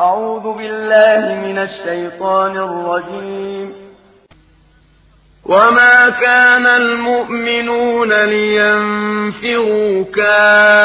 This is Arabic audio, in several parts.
أعوذ بالله من الشيطان الرجيم. وما كان المؤمنون لينفروا كافة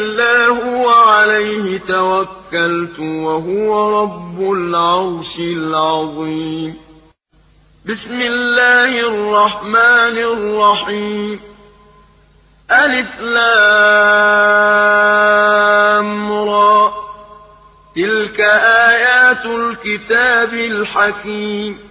هو عليه توكلت وهو رب العرش العظيم. بسم الله الرحمن الرحيم. ألف لام را. تلك آيات الكتاب الحكيم.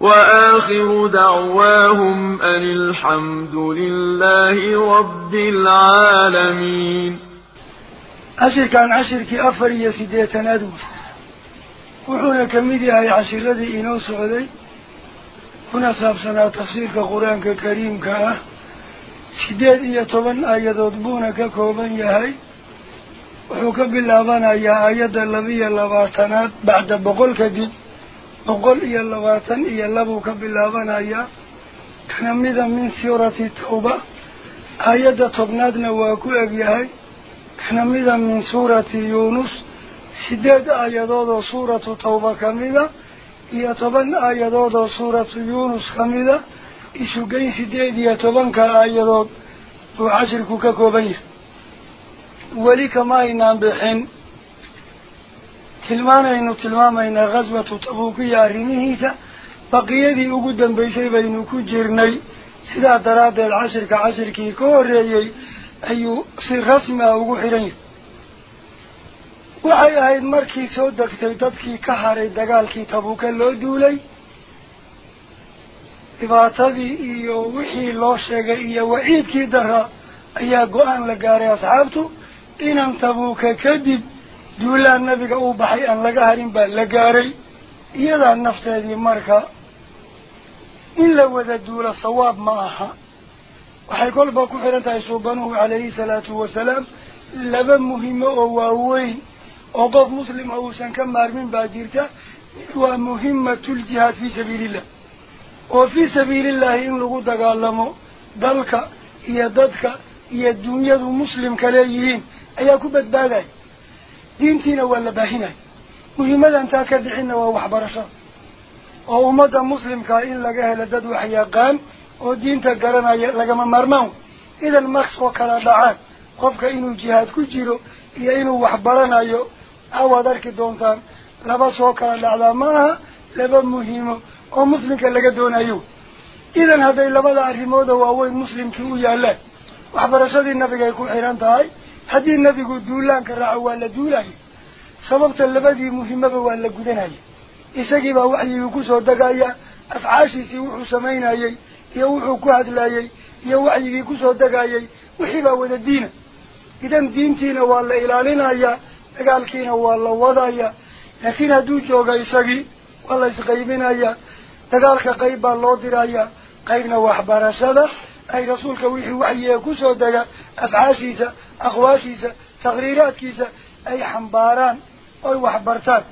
وآخر دعواهم أن الحمد لله رب العالمين. عشر كان عشر كي أفر يسيدي تنادو. وحونا كميدي هاي عشر الذي إنو سعودي. هنا سابسنا تفسير كقرآن كريم كأه سيديد إيا طبان آيات أضبونا ككوبان يهي وحوك بالله بانا يا آيات اللبية اللباتنات بعد بقول كدب labaatan iyo labuu ka bilaabanayaa kana mida min suurati tawba aayadda tobnaadna waa ku egyahay kana mida min suurati yuunus sideed aayadood oo suuratu tawba kamida iyo toban aayadood oo suuratu yuunus kamida isugeyn sideed iyo tobanka aayadood buu cashirku ka kooban yahay weli kama aynaan bixin baqiyadii ugu dambaysay baynu ku jirnay sidaa daraaddeed cashirka cashirkii ka horreeyey ayuu si rasmi ah ugu xidhan yahay waxay ahayd markii soo degtay dadkii ka haray dagaalkii tabuuka loo duulay dhibaatadii iyo wixii loo sheegay iyo waciidkii daraa ayaa go-aan la gaaray asxaabtu inaan tabuuka kadib la gaaray iyadaa nafteedii marka in la wada duulo sawaab ma aha waxay kolba ku xidhan tahay suubanuhu calayhi salaatu wasalaam laba muhimo oo waaweyn oo qof muslima uusan ka maarmin baa jirta waa muhimatuljihaad fii sabiilillah oo fii sabiilillahi in lagu dagaalamo dalka iyo dadka iyo dunyadu muslimka leeyihiin ayaa ku badbaadaya ka bixinna waa waxbarashada oo ummadda muslimkaa in laga helo dad wax yaqaan oo diinta garanaya lagama maarmaan idan maks oo kala dhacaan qofka inuu jihaad ku jiro iyo inuu wax baranayo awaad arki doontaan laba soo kala dhacdaa ma aha laba muhiimo oo muslimka laga doonayo idan hadday labada arrimooda waaweyn muslimkii u yaalaan waxbarashadii nabigay ku xihan tahay nebigu duulaanka raaco waa la duulaya sababta labadii muhiimaba waa la gudanaya isagii baa waxyigii kusoo degaya afcaashiisii wuxuu samaynayey iyo wuxuu ku hadlayey iyo waxyigii kusoo degayey wixii baa wada diina idan diintiina waa la ilaalinayaa dagaalkiina waa la wadaya laakiin hadduu jooga isagii waa la isqaybinayaa dagaalka qayb baa loo dirayaa qaybna waxbarashada waxyiga kusoo dega afcaashiisa aqwaashiisa taqriiraadkiisa ay xambaaraan oy waxbartaan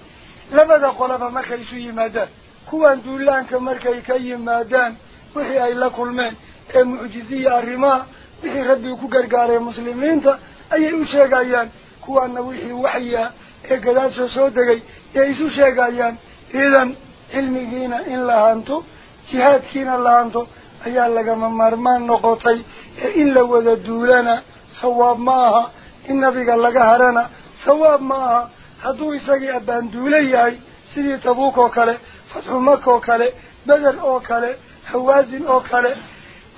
labada qolaba markay isu yimaadaan kuwan duulaanka markay ka yimaadaan wixii ay la kulmeen ee mucjiziya arrimaha wixii rabbii ku gargaaray muslimiinta ayay u sheegayaan kuwaana wixii waxyiah ee gadaasha soo degay ee isu sheegayaan idan cilmigiina in la hanto jihaadkiina la hanto ayaa lagama maarmaan noqotay ee in la wada duulana sawaab ma aha in nabiga laga harana sawaab ma aha hadduu isagii abbaanduula yahay sidii tabuuk oo kale fatxu maka oo kale beder oo kale hawaasin oo kale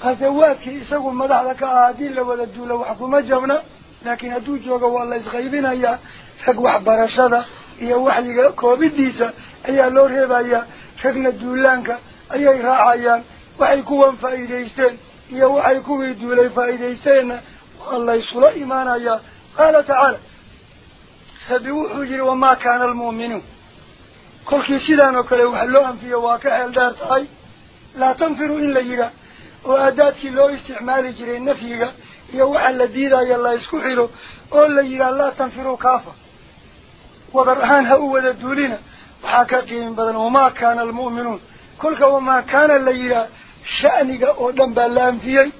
ghasawaadkii isagu madaxda ka ah haddii la wada duulo wax kuma jabna laakiin hadduu joogo waa la isqaybinayaa rag waxbarashada iyo waxyiga koobidiisa ayaa loo reebayaa ragna duulaanka ayay raacayaan وعيكوا فائدة يستن. يوعيكوا يدولي فائدة يستن. والله يسول إيمانا يا. قال تعالى فبوحو جير وما كان المؤمنون كل سيدان وكلهو حلوهم في واقع الدار تعي لا تنفروا إلا جيرا وأداتك لو استعمال جيرين نفيها يوحى اللذيذا يا الله يسكحلو أولا جيرا لا تنفروا كافا وبرهان هؤو ذا حكاكين بدن. وما كان المؤمنون. كلك وما كان اللي يرى شأنك أعلم بألام فيه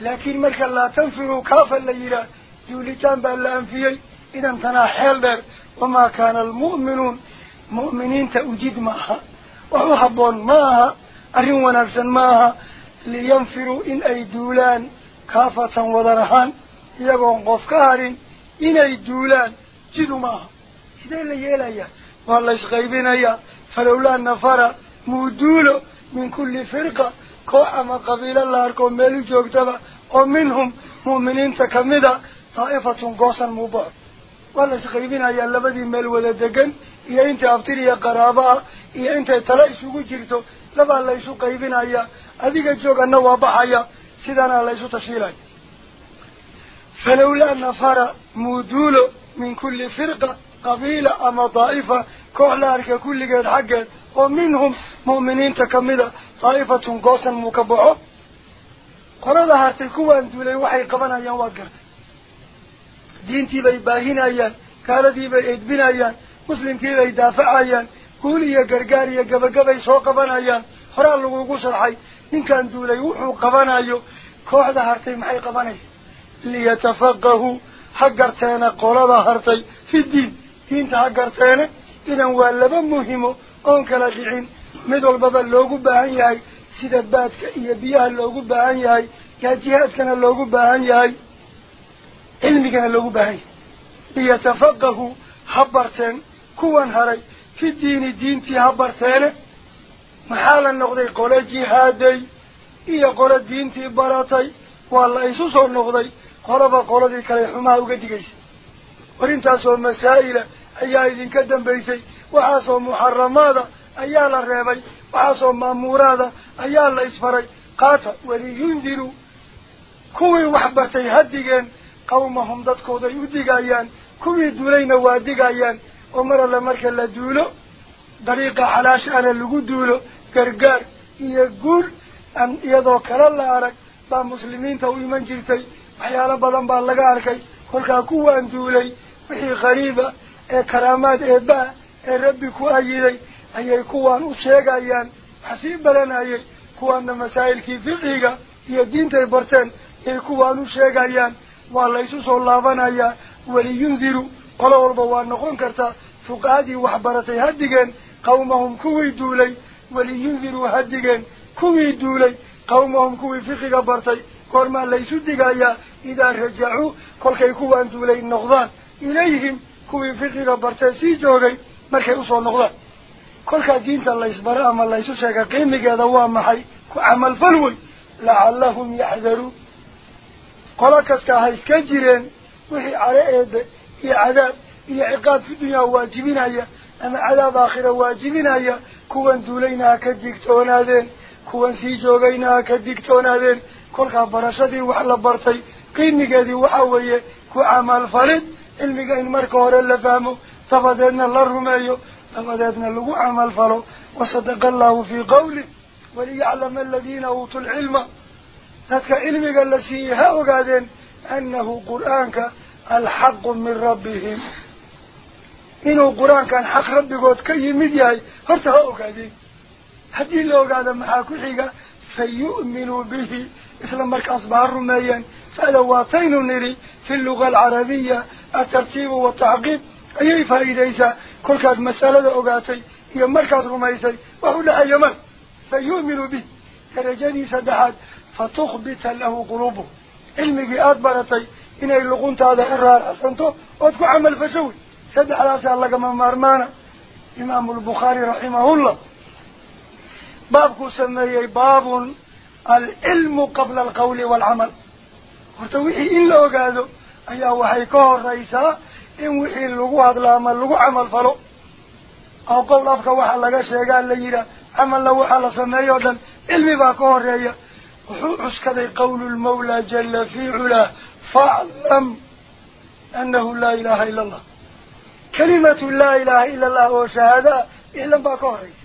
لكن ملك لا تنفروا كافا ليلا يوليتان بألام فيه إذا انتنا حيالدر وما كان المؤمنون مؤمنين تأجد معها. وحبون معها. أرموا نفسا معها. لينفروا إن أي دولان كافة وضرحان يبون غفكار إن أي دولان جدوا معها. سيدا اللي يلايا والله شغيبين غيبين فلولا نفر مودولو la arko meel u joogtaba oo minhum mu'miniinta kamida daa'ifatun goosan muubaco waa la isqaybinayaa labadii meel wada degan iyo intay abtir iyo qaraabo ah iyo intay tale isugu jirto labaa la isu qaybinayaa adiga joogana waa baxaya sidaana la isu tashiilaya falowlaa nafara muuduulo min kulli firqa qabiila ama daa'ifa koox la arka kulligeed xaggeed ومنهم مؤمنين تكمل طائفة قوسا مكبعو. قرد هارتي كوان دولي وحي قبنا ايان واقرت دين تي بي باهين أيان كالا دي بي ايدبين أيان مسلم تي بي دافع أيان كولي يا قرقار يا قبا قبا يسو قبنا ايان حرال لغوغو سرحي إن كان دولي وحو قبنا أيو كوحد هارتي محي قبنا ايان ليتفقهو حقرتين قرد هارتي في الدين. دين تحقرتين إنه هو اللبن مهمه oon kala dhicin mid walbaba loogu baahan yahay sida baadka iyo biyaha loogu baahan yahay yaa jihaadkana loogu baahan yahay cilmigana loogu baahan yahay liyatafaqahuu ha barteen kuwan haray fi diini diintii ha barteene maxaa la noqday qole jihaaday iyo qole diintii baratay waa la isu soo noqday qolaba qoladii kale xumaha uga digaysa warintaasoo masaa'ila ayaa idinka dambaysay isfaray qaata waliyundiruu kuwii wax bartay ha digeen qawmahum dadkooday u digayaan kuwii duulayna waa digayaan oo mar alle marka la duulo dariiqa xalaasha ana lagu duulo gargaar iyo guur aan iyadoo kale la arag baa muslimiinta u iman jirtay waxyaalo badan baa laga arkay kolkaa kuwaan duulay wixii qariiba ee karaamaad eebaa ربي كوهيدي أيه كوان وشيغا أيان حسين بلان أيه كوان مسائل كي فقه هي دين تيبرتان أيه كوان وشيغا أيان وعلى يسوس اللافان أيه ولينذروا قلوا البوان نقون كرتا فقادي وحبرتي هدقان قومهم كوي دولي ولينذروا هدقان كوي دولي قومهم كوي فقه برتي كورما ليسو ديقا أيه إذا رجعوا كل كي كوان دولي النغضان إليهم كوي فقه برتي سيجوغي laysu sheega qiimigeeda waa maxay ku camalfal wey lacallahum yaxdaruun qolo kasta ha iska jireen wixii cale eebe iyo cadaab iyo ciqaab fi dunyaa waajibinaya ama cadaab aakhira waajibinaya kuwan duulayna ha ka digtoonaadeen kuwan sii joogayna ha ka digtoonaadeen kolkaa barashadii wax la bartay qiimigeedii waxa weeye ku camalfalid cilmiga in marka hore la fahmo تفادينا لرميو تفادينا لقو عمل فلو وصدق الله في قوله وليعلم الذين أوتوا العلم. تتك علمي قال لسي هاو قادين أنه قرآنك الحق من ربهم. إنه قرآنك الحق ربي قد كي مدياي هرت هاو قادين هدي اللو قادة محاكو حيقا فيؤمنوا به. إسلام مرك أصبح الرميان فلواتين نري في اللغة العربية الترتيب والتعقيب أي فائدة إيسا كل كاد مسألة أغاتي يمر كاد رميسي وهو لها يمر فيؤمن به. كرجاني سدحاد فتخبت له قلوبه. علمك أدبرتي إن اللغون تادا إرار أسانتو أدكو عمل فسوي. سد على سألقا من مرمانا. إمام البخاري رحمه الله. بابكو سمي باب العلم قبل القول والعمل. وتوحي إلا أغاتو أيها وحيكوه الرئيسة camal falo oo qowl afka waxa laga sheegaa la yidhaah camalna waxaa la sameeyo o dhan cilmi baa ka horeeya wuxuu cuskaday qawlu lmawlaa jala fii culaa faclam annahu laa ilaha ila allah kelimatu laa ilaha ila allah oo shahaadaa iclan baa ka horeysa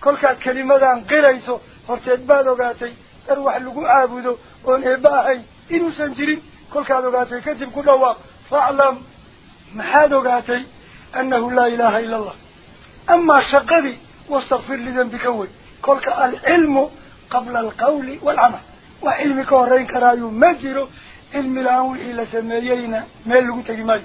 kolkaad kelimadan qirayso horteed baad ogaatay dar wax lagu caabudo oon eebba ahayn inuusan jirin kolkaad ogaatay kadib ku dhawaaq faclam محادق عتي أنه لا إله إلا الله. أما شقدي واستغفر لي ذنبك أول. كلك العلم قبل القول والعمل. وعلم كورين كرايو مجرو علم العوي إلى سميينا ملو تجمعي.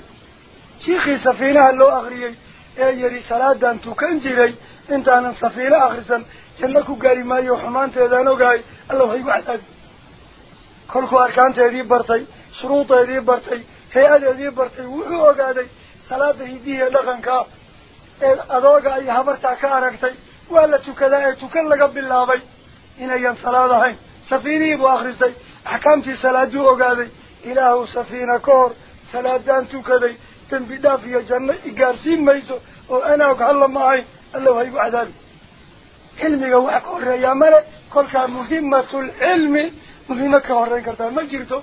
شيخي سفينة اللو أغريي. إيه أيري صلاة دان تكنجري إنت أنا السفينة أغرسا جنكو قاري ما يوحمان تيدانو قاي. الله يبعد كلكو أركان تيدي برتي. شروط تيدي برتي. Hidihiiya dhaqankaa ee adooga iyo habartaa ka aragtay waa la tukadaa ee tukan laga bilaabay inayan salaad ahayn safiinihii buu akrisay axkaamtii salaaduu ogaaday ilaahu safiina ka hor salaadaan tukaday dembi dhaaf iyo janno igaarsiin mayso oo anaag halla ma ahayn alla haygu cadaabi cilmiga wax ka horeeyaa male kolkaa muhimatulcilmi muhiimo ka horeyn kartaa ma jirto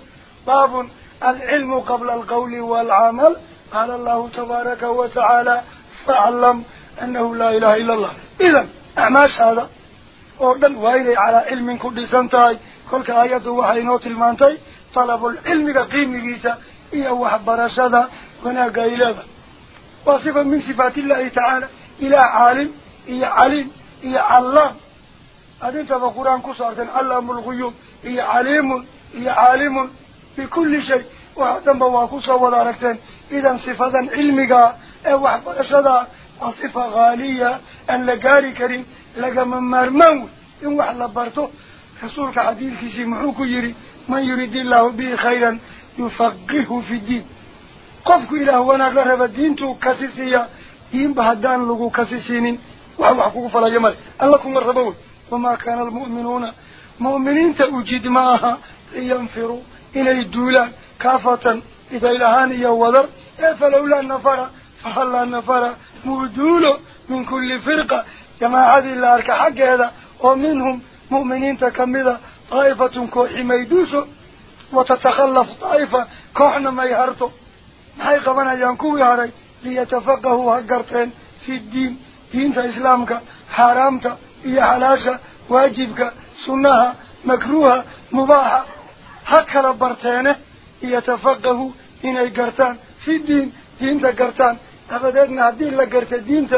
baabun العلم قبل القول والعمل. قال الله تبارك وتعالى فعلم أنه لا إله إلا الله. إذن أعماش هذا؟ أردن وإلي على علم كل سنتي كل آيات وحينوت المانتي طلب العلم قيم جيسا إيه وحب رشادا وناقا إلها وصفا من صفات الله تعالى إلى عالم إيه عليم إيه علام. هذا انت في قرآن كسرة علام الغيوب إيه عليم إيه عالم. بكل شيء. وهذا بواكوسا وداركتين إذا صفة علمك أو أشدا وصفة غالية أن لقاري كريم لقى من مرمو إن وحلا بارتو رسولك عديل كيسي محوكو يري من يريد الله به خيرا يفقه في الدين. قفكو إلى هو نقرب الدين تو كاسيسيا إن بهدان لغو كاسيسين وهو حقوق فلا يمال ألكم الربول وما كان المؤمنون مؤمنين تأجيد معها لينفروا. إلى الدولان كافة إذا إلهان يوضر فلولا النفر؟ فهلا النفر مدول من كل فرقة؟ جماعة الارك حق هذا. ومنهم مؤمنين تكمذا. طائفة كوحي ميدوس وتتخلف طائفة كوحنا ميهرتو. حيق من أجانكو يهري ليتفقهوا هكرتين في الدين. دينة إسلامك حرامتا إيا حلاشا واجبك سنها مكروها مباحة. هكلا برتانة يتفقه إن الجرتان في الدين دين الجرتان أبدنا الدين لجرت الدين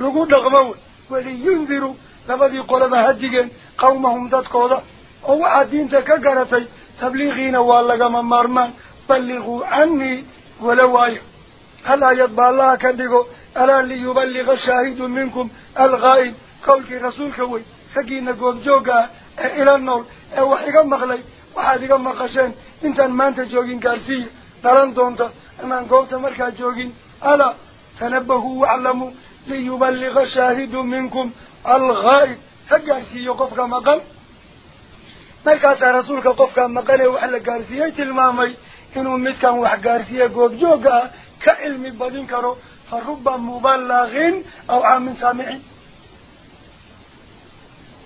لوجود غمو ولينذروا لبدي قلما هديجن قومهم ذات قوة أو عدين تكجرتي تبلغين والله جم مرما بلغوا عني ولو أي. هل أجد الله كنديكو ألا ليبلغ الشاهد منكم الغائب. قولك رسولك وي. فقينا قوم جوغا إلى النور. أو حقا مغلي. وحادي قم قشان انتان مانتا جوغين قارسية دران دونتا أمان قوتا مركا جوغين الا تنبهوا وعلموا ليبلغ شاهد منكم الغائب هكا سي يقفك مقام مركا ترسولك قفك مقالي وحلا قارسية تلمامي انو متكا وحا قارسية قوك جوغا كعلمي بادين كارو فربا مبلغين أو عام سامعين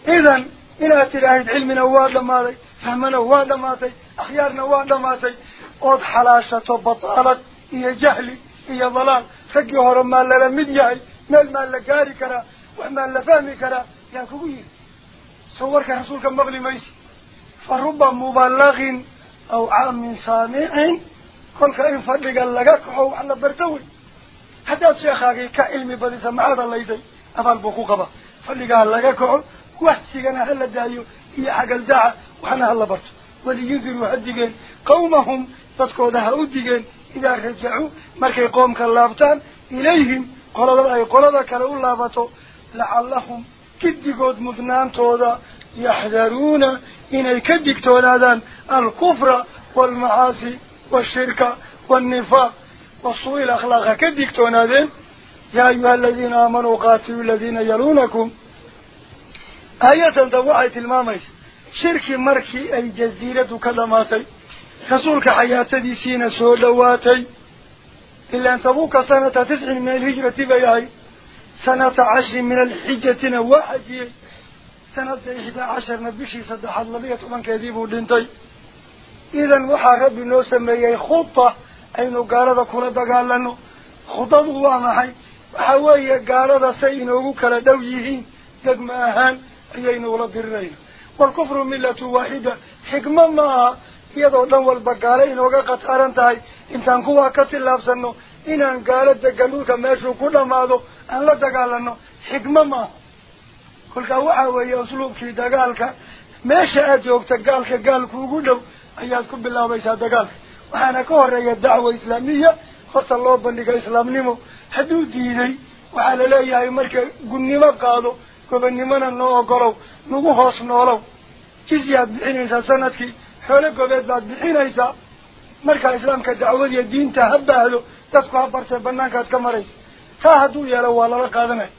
إذن إلى تلاهي العلم نواد لما ذي فهمنا همنا وادا ماتي أخيارنا ما تي قد حلاشة بطالة إيا جهلي إيا ظلال. خجي هرم مالا لمن يهي مال مالا قاري كرا ومالا فهمي كرا يانكوية صورك حصولك مغلي ميسي فربا مبالغ أو عام سامع. قلك كائن فرق اللقاك هو على برتوي حتى تشيخاكي كإلمي بديسة الله ليسي أفعل بخوقبه فرق اللقاك هو واحد سيقنا هلا دايو إيا عقل داعا وحنا الله برت ولينذروا حدقا قومهم فتكودها أدقا إذا رجعوا مركي قوم كاللابتان إليهم. قرد أي قرد كالأول لابتو. لعلهم كدقود مدنان تودا يحذرون. إن الكدق تودا الكفر والمعاصي والشرك والنفاق وصوي الأخلاق. كدق تودا يا أيها الذين آمنوا قاتلوا الذين يلونكم. آية دواعة الماميس شرك مركي أي جزيرة كلماتي رسولك حياتي سينا سولواتي. إلا أن تبوك سنة تسع من الهجرة بيهي سنة عشر من الحجة واحد سنة إحدى عشر نبشي صدح اللبية من كذيبه لنتي إذن وحا ربي نوسميه خطة. أي نقارد كرد قال لنه خطة هو معي حوية قارد سينه كردويه دقم أهان أي نولد الرين waaxida xikmo ma aha iyadoo dhan walba gaalo inooga khataaran tahay intaan kuwaa ka tillaabsano inaan gaalo degan dhulka meeshuu ku dhamaado aan la dagaalano xikmo maaha kolkaa waxaa weeye usluubkii dagaalka meesha aad joogta gaalka gaalku ugu dhow ayaad ku bilaabaysaa dagaalka waxaana ka horeeya dacwa islaamiya horta loo bandhiga islaamnimo hadduu diiday waxaa laleeyahay marka gunnimo qaado gobonnimona noo ogolow nagu hoos noolow jizyaad bixinaysaa sanadkii xoolo gobeed baad bixinaysaa markaa islaamka dacwadiyo diinta ha baahdo dadku ha bartee banaankaad ka maraysa taa hadduu yeelo waa lala qaadanaya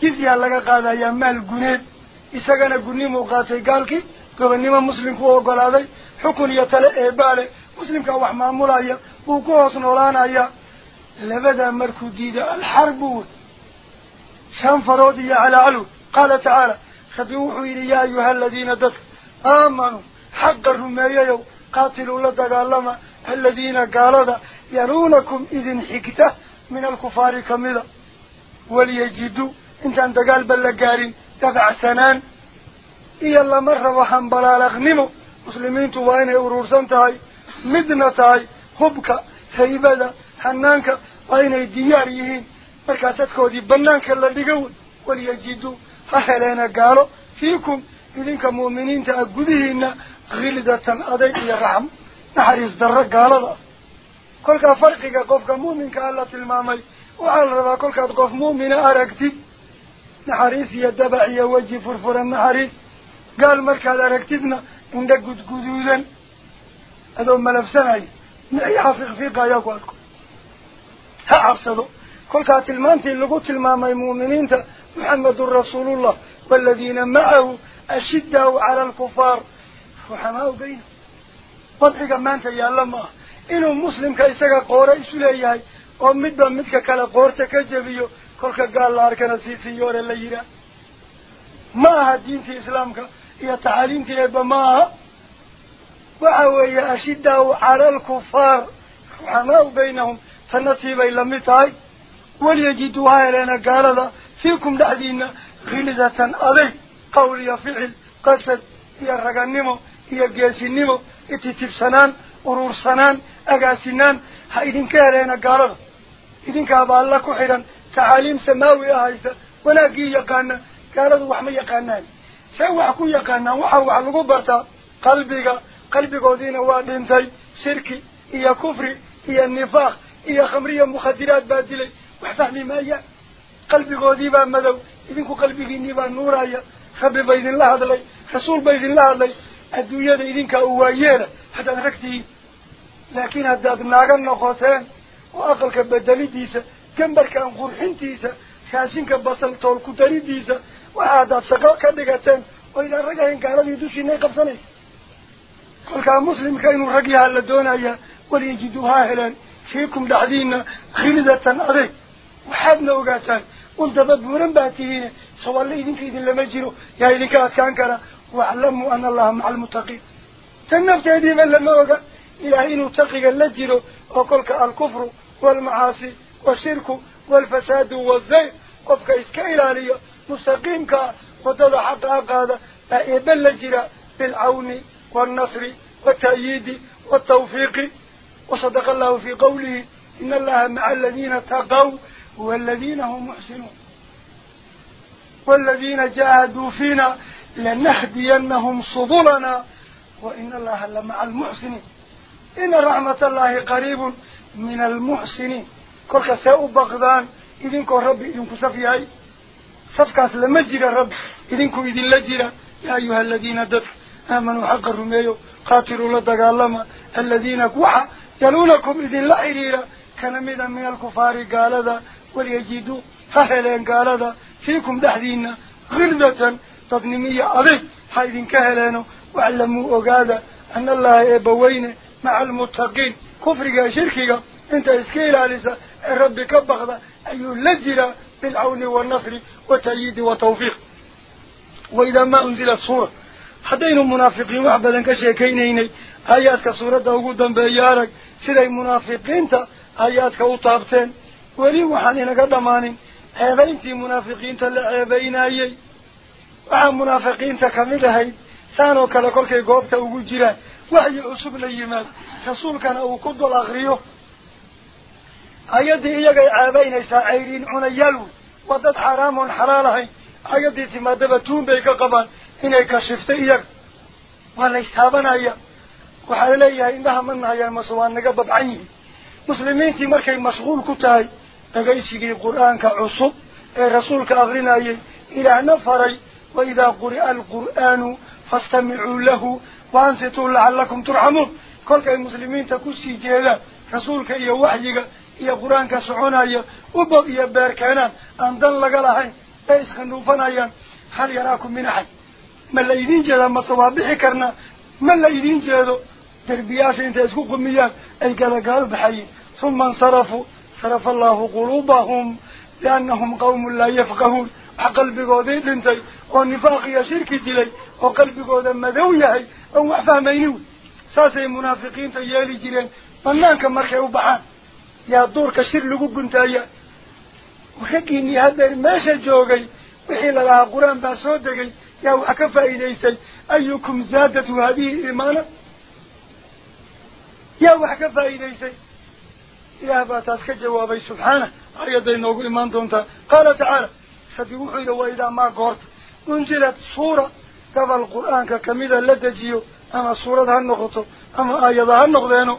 jizyaa laga qaadayaa maal guneed isagana gunnimuu qaatay gaalkii gobonnimo muslimku u ogolaaday xukun iyo tale eebaale muslimkaa wax maamulaya wuu ku hoos noolaanayaa labadaa markuu diiday alxarbu wey سنفرودي على علو. قال تعالى خبيوحوا إلي يا أيها الذين دك. آمنوا. حق الرمي قاتلوا لدك اللما الذين قال ذا يرونكم إذن حكتة من الكفار كمذا. وليجدوا. إنت أنت قال بلقارين تبع سنان. إيا الله مرة وحن بلالغ نمو مسلمين توانا ورورسان تاي مدنة تاي خبك هيبدا حنانك. وين الديار مركاستكو دي بنانك اللذيقو وليجيدو أهلين قالوا فيكم إذنك مؤمنين تأقودهن غلدة أدي إيا رحم نحريز درق قالوا كلك فرقك قفك مؤمنك ألا تلمامي وعلى ربا كلك قف مؤمن أرقتي نحريز يدبعي وجي فرفورا نحريز قال مركا أرقتينا عندك قدودا هذا ملف سمعي أي حفق فيقا يقولكم ها عفصدو كل كاتل مانتي اللي قلت الماما المؤمنين محمد الرسول الله والذين معه أشدوا على الكفار. وحماه بين. قطعك مانتي يا لما. إنه مسلم كيسك قورا إسوليهي ومدبا مدك كلا قورتا جبيو كل كالله لارك نسيسي يوري الليرا ما الدين في إسلامك يا تعاليم في إبا ماها؟ وعوية أشدوا على الكفار. وحماه بينهم. سنتي بي لمتاي dhexdiina khilidatan aday qowl iyo ficil qasad iyo raganimo iyo geesinimo ititibsanaan urursanaan agaasinaan ha idinka heleena gaalada idinkaaba alla ku xidhan tacaaliim samaawi ah haysta wanaaggii yaqaana gaaladu wax ma yaqaanaan see wax ku yaqaanaan waxaa wax lagu bartaa qalbiga qalbigoodiina waa dhintay shirki iyo kufri iyo nifaaq iyo khamriya mukhadiraad baa dilay maayaan qalbigoodii baa madow idinku qalbigiinii baa nuuraya rabbi ba idinla hadlay rasuul ba idinla hadlay adduunyada idinkaa u waayeela haddaad rag tihiin laakiin haddaad naaga noqoteen oo aqalka bedelidiisa gambarkan qurxintiisa raashinka basal tool ku daridiisa waxa haddaad shaqo ka dhigateen oo idaan rag ahayn gaaladii dushiinay qabsanaysa kolkaa muslimka inuu rag yaha la doonayaa waliyajiduu haa heleen fiikum dhexdiina khilidatan وحدنا وقاتان قلت ببورن باتهين سوى الله إذن في إذن لما جيروا يا إذن كانت كانكرا وعلموا أن الله مع المتقين. تنفت هذه من لما وقع. إلهين وتقق اللجيروا وقلك الكفر والمعاصي والشرك والفساد والزيف قفك إسكايل علي. مستقيمك وضل حق هذا. فإيبا اللجيرا بالعون والنصر والتأييد والتوفيق. وصدق الله في قوله إن الله مع الذين تقوا والذين هم محسنون. والذين جاهدوا فينا لنهدينهم سبلنا. وإن الله لمع المحسنين. إن رحمة الله قريب من المحسنين. كل كساء بغضان إذنكو ربي إذنكو سفيهاي صفكاس لما جرى رب إذنكو إذن لجرى يا أيها الذين دفع. آمنوا حق الرميو. قاتلوا لدقالما الذين كوحا. يلونكم إذن لحريرا كان من الكفار قال ذا. وليجدوا ههلين قال ذا فيكم دحدين غردة تضنمية أضيك حيث كهلينو وعلموا أقادا أن الله إبوين مع المتقين. كفرك شركك. انت اسكيل عليسا الرب كبغضا أي لجر بالعون والنصر والتأييد والتوفيق. وإذا ما أنزلت صورة حدين المنافقين وحبدا كشيكينيني آياتك صورة وقودا بيارك. سيدي منافقين تا. آياتك ولي la ceebaynayey waxaa munaafiqiinta kamid ahayd saan oo kale kolkay goobta ugu jiraan waxyi cusub la yimaad rasuulkana uu ku dul akriyo ayaddii iyagay ceebaynaysaa cayriin cunayaal wey waa dad xaaraam oon xalaal ahayn ayaddii timaadaba tuun bay ka qabaan inay kashiftay iyaga waa la istaabanaya waxaa laleeyahay indhaha ma nahayaan mase waa naga babcan yihin muslimiintii markay mashquul ku tahay تغيسي القرآن كعصب عصب رسولك أغرنا إلى نفري وإذا قرأ القرآن فاستمعوا له وأنصتوا لعلكم ترحمون كل المسلمين تكسي جيدا رسولك إيا وحيك إيا قرآنك سعونا وبب إيا باركانا أندن لقلها إيس خنوفنا حال يراكم من أحد ما الليدين جدا ما صوابح كرنا ما الليدين جدا تربياش انت اسكو قميان اي قال قال بحي ثم انصرفوا صرف الله قلوبهم لأنهم قوم لا يفقهون. قلبي قودي دنتي ونفاق يا شرك دلي وقلبي قودا مذويهي أو فهمينو ساسي منافقين تيالي جيرين بنانك مركي وبحان يا دورك شر لقو قنتايا وحكيني هذا ماشا جوغي وحيل لها قرآن باسودكي يا وحكفا إليسي. أيكم زادت هذه إيمانا يا وحكفا إليسي. إله باتاس كجوابي سبحانه. أيضا نوغو إيمان دونتا. قال تعالى فبيوحوا إلى وإذا ما قرت. أنزلت صورة قبل القرآن كميدا لدجيو أما صورة هالنقطة أما آيضا هالنقطة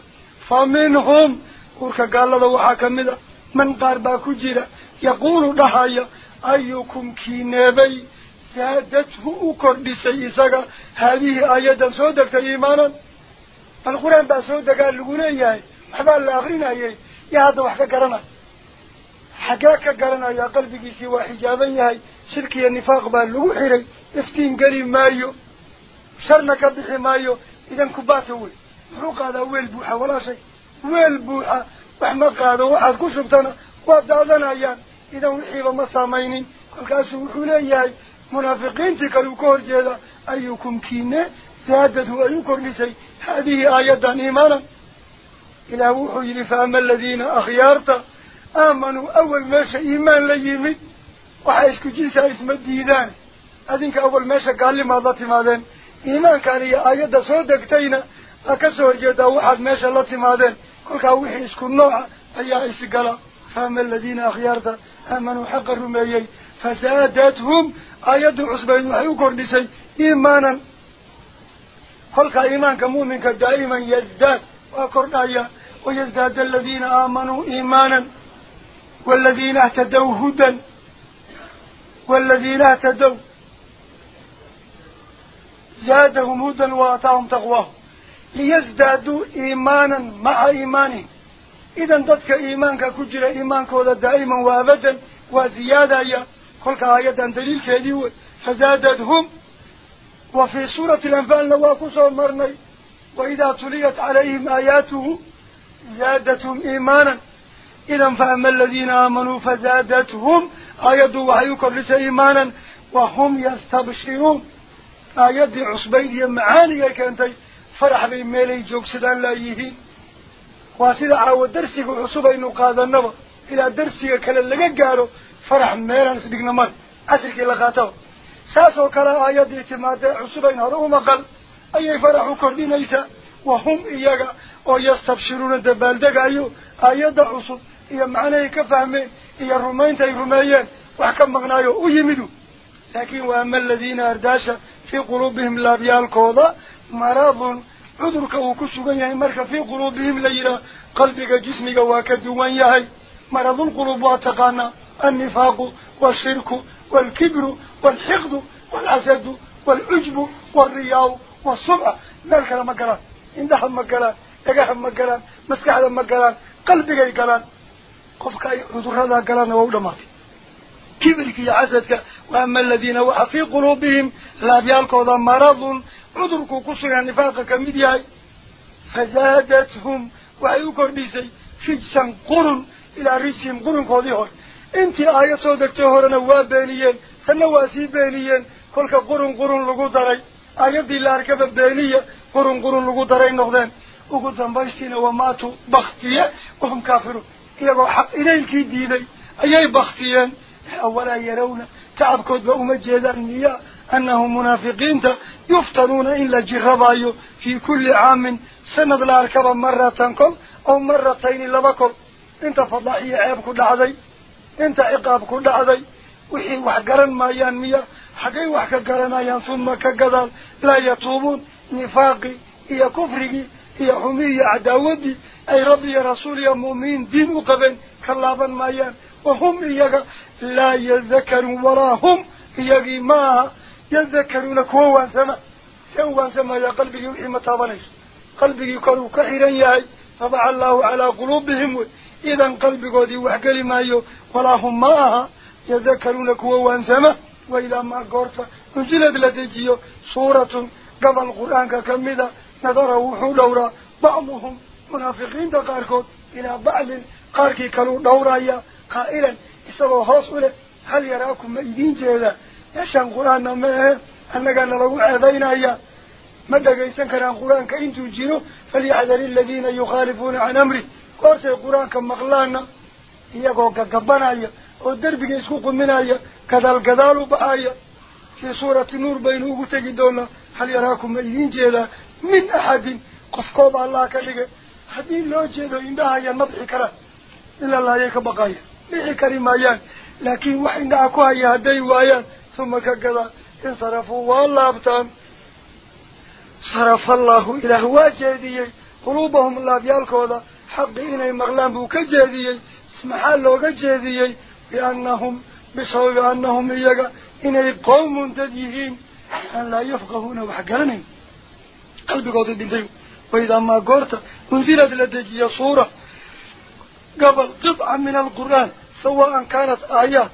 فمنهم ورك قال الله وحا كميدا من قاربا كجيرا يقول ضحايا أيكم كينابي زادته أكردسي إساقا هذه آية سودك إيمانا. القرآن بسودك قال لقنا إياه حبال الآخرين إياه هذا وحكا قرنا حكاك قرنا يا قلبي سوى حجابا ياهي شركي النفاق باللغو حري افتين قريب مايو. شرنك بحي مايو. إذا كباته حروق هذا ويل بوحة ولا شيء. ويل بوحة. وحمق هذا واحد كسبتنا. وابدادنا ايان إذا وحيبا مصامينين كل كاسو وحولي منافقين تكالوا كور جيدا. أيكم كينة. زادته أيكم نسي هذه آية إيمانا. إلى وحي فأما الذين أخيارت آمنوا. أول ما إيمان ليمد وحيشكو جنسا إسم الديدان. أذنك أول ما قال لي ماذا تمادين؟ إيمان كان هي آيات صودكتين أكسور جدا واحد ما شاء الله تمادين. كل كاوحي إسكو النوع أي إسقلا فأما الذين أخيارت آمنوا حق الرميي. فزادتهم آيات عصبين. وحيوكور لسي إيمانا. كل كإيمان كمؤمنك دائما يزداد. وقرنايا ويزداد الذين آمنوا إيمانا والذين اهتدوا هدى والذين اهتدوا زادهم هدى وآتاهم تقواه ليزدادوا إيمانا مع إيمانهم. إذا ضدك إيمانك كجر إيمانك وذا دائما وأبدا وزيادة يا كل آية دليل كذي فزادتهم. وفي سورة الأنفال نواقص مرني وإذا تليت عليهم آياته زادتهم إيمانا. إذا فأما الذين آمنوا فزادتهم آيات وحيكر لس إيمانا وهم يستبشرون. آيات عصبين معاني كانت فرح بميلي جوكسدان لا يهين واسد عاو درسك عصبين قاد النبا kale laga gaaro farax meelaan isdhigna mar cashirkii la qaataba saas oo kale aayaddii timaadee cusubayn hore u maqal أي فرح كردين أيسا وهم إياك أو يستبشرون دبالدك أيو آيادة عصب إيا معنى كفهم إيا الرومين تاي رميان وحكم مغنى أيمدو. لكن وأما الذين أرداشا في قلوبهم لابيال كوضا مرض عذرك وكسوغن يهي مركا في قلوبهم ليرا قلبك جسمك وكدوان يهي. مرض القلوب واتقانا النفاق والشرك والكبر والحقد والعزد والعجب والرياو والصبح ملك لما قلان اندح لما قلان اقاح لما قلان مسكح لما قلان قلبك اي قلان قفك اي عذر هذا قلان كيف كبرك يا عزتك؟ وأما الذين وحفي قلوبهم لا بيالك وذا مرض عذرك وقصر النفاق كميديا فزادتهم وعيوكر بيسي فجسا قرن إلى ريسهم قرن قوضيهم انت آياتو دكتوهر نواب بانيين سنواسي بانيين كلك قرن قرن لقود علي أجدي لاركب الدينية قرن قرن لقدرين نغدان وقلت انبشتين وماتوا بغتية وهم كافروا يقول حق الكيد ديني أي بغتية أولا يرون تعبكت بأم الجهد النياء أنهم منافقين يفتنون إلا جغبايو في كل عام سند لاركب مرة تنقل أو مرتين بكم انت فضحي عيب كل لعضي انت عقابك لعضي وحي وحقرا ما ينميه حقي وحكا قرنا ينصم كقدال لا يتوبون. نفاقي يا كفري يا حمي عداودي أي ربي يا رسول يا مؤمن دين وقبن كلابا مايا وهم يقى لا يذكروا وراهم يقى ما يذكرون. كوان سما سوان سما يا قلبي يوحي طابنيش. قلبي يكروا كحيرا ياي فضع الله على قلوبهم. إذا قلبي قد يوحق لما ولا هم ما يذكرون كوان سما. Unsilad la dejiyo suuratun gobol qur-aanka kamida nadara wuxuu dhowraa bacduhum munaafiqiinta qaarkood ilaa bacdin qaarkii kaluu dhowraya qaa'ilan isagoo hoos u leh hal yaraakum ma idiin jeeda meeshaan qur-aanna ma ahe annagana lagu ceebaynaya ma dhagaysan karaan qur-aanka intuu jiro falyaxdari aladiina yukhaalifuuna can amri goortay qur-aanka maqlaana iyagoo gagabanaya ودربك يسكوك من آية كذال كذال بآية في سورة نور بينه تجدون هل يراكم مئذين جيدا من أحد قفكوب الله كذلك حدين لو جيدوا إن دعا ينبع كرا إلا الله يكا بقايا بحي كريم آيان لكن وحين دعاكوها يهدي وآيان ثم كذال انصرفوا والله ابتان صرف الله إلى هو جيدي قلوبهم الله بيالكوضا حقين المغلام بوك جيدي اسمحال لوك جيدي بأنهم بسبب أنهم إيقا إن القوم تديهين أن لا يفقهون وحقانين قلب قوت بن وإذا ما قرت أنزلت لديجي صورة قبل قطعا من القرآن سواء كانت آيات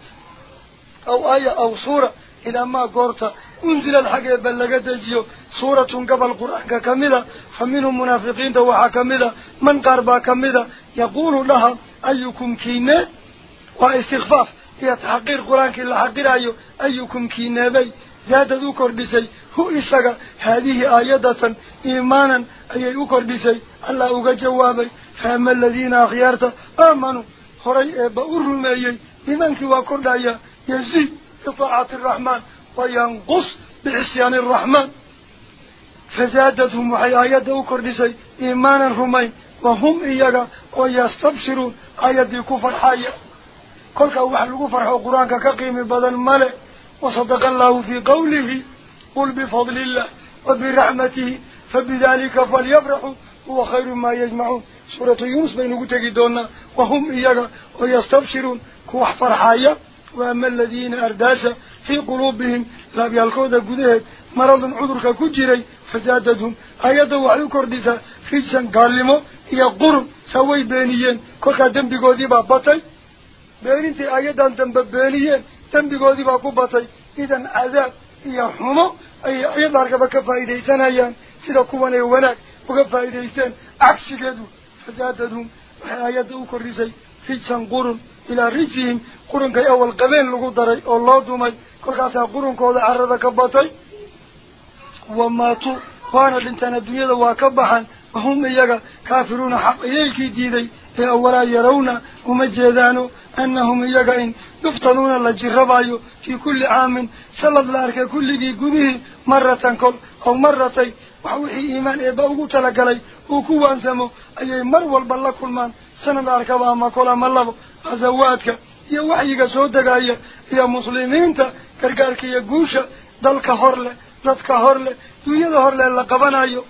أو آية أو صورة إلى ما قرت أنزل الحق يبلغ ديجي صورة قبل القرآن كاملة فمن المنافقين دوحا كاملة من قربا كاملة. يقول لها أيكم كينات واستخفاف هي تحقير قرآن كلا حقير أيو أيكم كينا بي زاد ذكر بسي هو إساق هذه آيادة إيمانا أي أكر بسي الله أقى جوابي فأما الذين أخيارت آمنوا هري بأور الميي إيمانك وكر دايا يزيد بطاعة الرحمن وينقص بعصيان الرحمن فزادتهم وحي آيات أكر بسي إيمانا رمي وهم إياك ويستبشرون آيات كفر حيا كل كوحل كفر قرآنك كقيم بدل ملئ وصدق الله في قوله قل بفضل الله وبرحمته فبذلك فليفرحوا هو خير ما يجمعون سورة يونس بين قتقدون وهم إياك ويستبشرون كوح فرحايا وأما الذين أرداسا في قلوبهم لا بيالكود قده مرض عذرك كجري فزادتهم آيات وعلى كردسا فيجسا قالمو هي قرم سوي بينيين كوكا دنبقودي بابطي بينتي آيات دنب بينيين dembigoodii baa ku batay idan cadaab iyo xumo ayay ayad arkaba ka faa'iidaysanayaan sida kuwan ay wanaag uga faa'iidaysteen cagsigeedu fasaadadhum waxay ayadda u kordhisay rijsan qurun ilaa rijsihim qurunkay awal qabeen lagu daray oo loo dumay kolkaasaa qurunkooda carada ka batay wamaatuu waana dhintaan adduunyada waa ka baxan wahum iyaga kaafiruuna xaq iyaykii diiday أولا يرون ومجيدانو أنهم يقعين يفتنون لجربايو في كل عام الله عليه كل دي قده مرة كل أو مرتين وحوحي إيمان إباوغو تلقلي وكوان سمو أي مروا البلا كل مان سنة أركبها ما كل ملبو أزواتك يا وحيك سودك يا مسلمين تا كركارك يا قوشة هرله dadka horle dunyada horle la qabanayo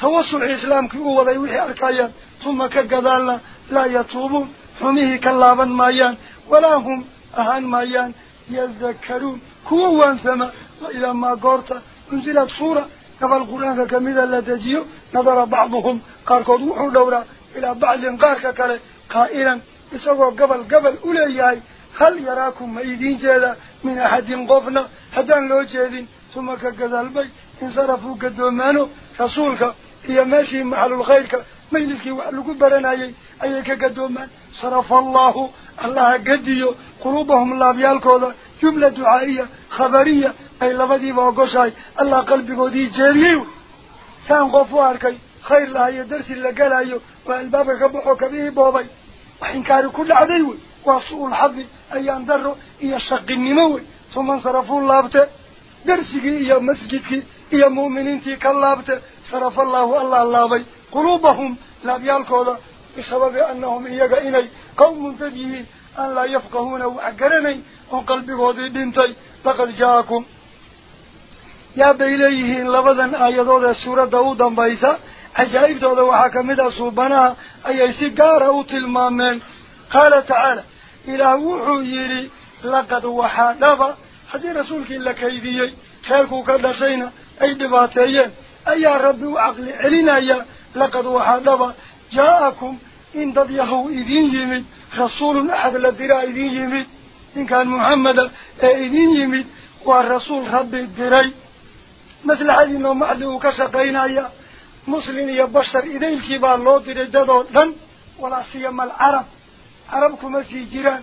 tawasuc islaamkii u waday wixii arkayaan tuma ka gadaalna لا يتوبون. حميه كلابا مايان. ولا هم أهان مايان. يذكرون. كوان سما. وإذا ما قرت. أنزلت صورة قبل القرآن كميدا لا تجيو نظر بعضهم. قاركو دوحو دورا. إلى بعض قارك كالي قائلا. يسوق قبل قبل أولياي. هل يراكم مئيدين جيدا. من أحد قفنا. حتى لو جيدين. ثم كقذال بي. انصرفوا قدومانو. رسولك. هي ماشي محل الخير. مجلسك وحلقوا برنايي أي كقدومان صرف الله الله قديو قلوبهم الله بيالكوضا جملة دعائية خبرية أي لفدي وقشاي الله قلبي قدي جيريو سان قفوا أركي خير لها يدرس اللي قلايو والباب كبحو كبيه بوبي وحنكاري كل عديوي وصول الحظ أيان درو إيا الشق النموي ثم انصرفوا الله بته درسكي يا مسجدك يا مؤمنين كلابت صرف الله الله الله بي قلوبهم لا بيالكودا بسبب أنهم إيجا إلي قوم تبيهين أن لا يفقهون وعقرني وقلبي قوضي دينتي لقد جاءكم. يا بإليهين لبدا آيادو سورة داودا بايسا عجائب دودا وحاكمدا صوبنا أي سيقارة تلمامين قال تعالى إلى وحو يري لقد وحادبا haddii rasuulkii la kaydiyey kheerkuu ka dhashayna ay dhibaateeyeen ayaa rabbi u caqli لقد وحدب جاءكم إن تضيه إذين يمد رسول أحد الذراء إذين يمد إن كان محمد إذين يمد والرسول رب الذراء مثل هذه ما معده كشطين أي مسلم يبشر إذين كبار لا ترددوا لن ولا سيما العرب. عربكم في جيران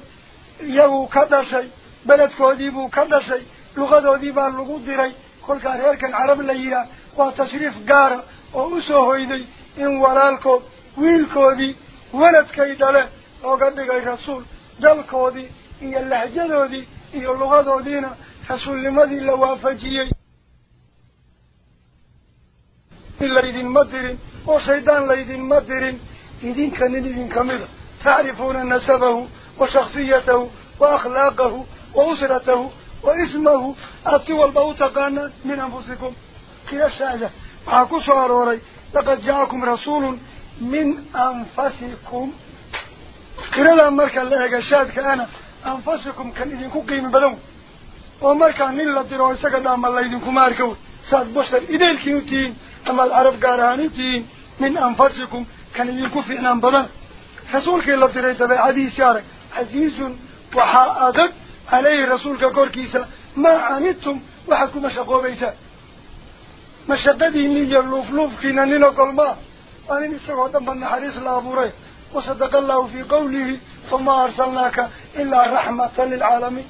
يهو كذا شيء بلد كذبه كذا شيء لغة ذي بان لغود ذراء كل كان هيركا العرب ليه وتشريف قارة وأسوه إذين إن ولالكود ويلكودي ولد كيدله أو قدق أي رسول دالكودي إيا اللحجدودي إيا اللغادودينا حسول لماذي اللوافجيي إلا إذن مدرين أو سيدان لإذن مدرين إذن كان إذن كمير تعرفون نسبه وشخصيته وأخلاقه وأسرته وإسمه أطول بوتقان من أنفسكم. كي أشعر معكو سؤال وري لقد جاءكم رسول من أنفسكم. كلا مركا لها شاهد كأنا. أنفسكم كان إذنكو قيم بدون. ومركا نلا ديرو سكا دام الله إذنكو ماركو ساد بشر إذن كيوتين أما العرب قارهانيتين من أنفسكم كان إذنكو في إنام بدن رسولك إلا ديرو تبع حديث يارك. عزيز وحاء عليه رسولك كوركيسا ما عنتم وحكم شقوبيتا. مشقدي نيجي اللوف لوف كينا نينا قلما أنا نسيقه دم حريص لابوري وصدق الله في قوله فما أرسلناك إلا رحمة للعالمين.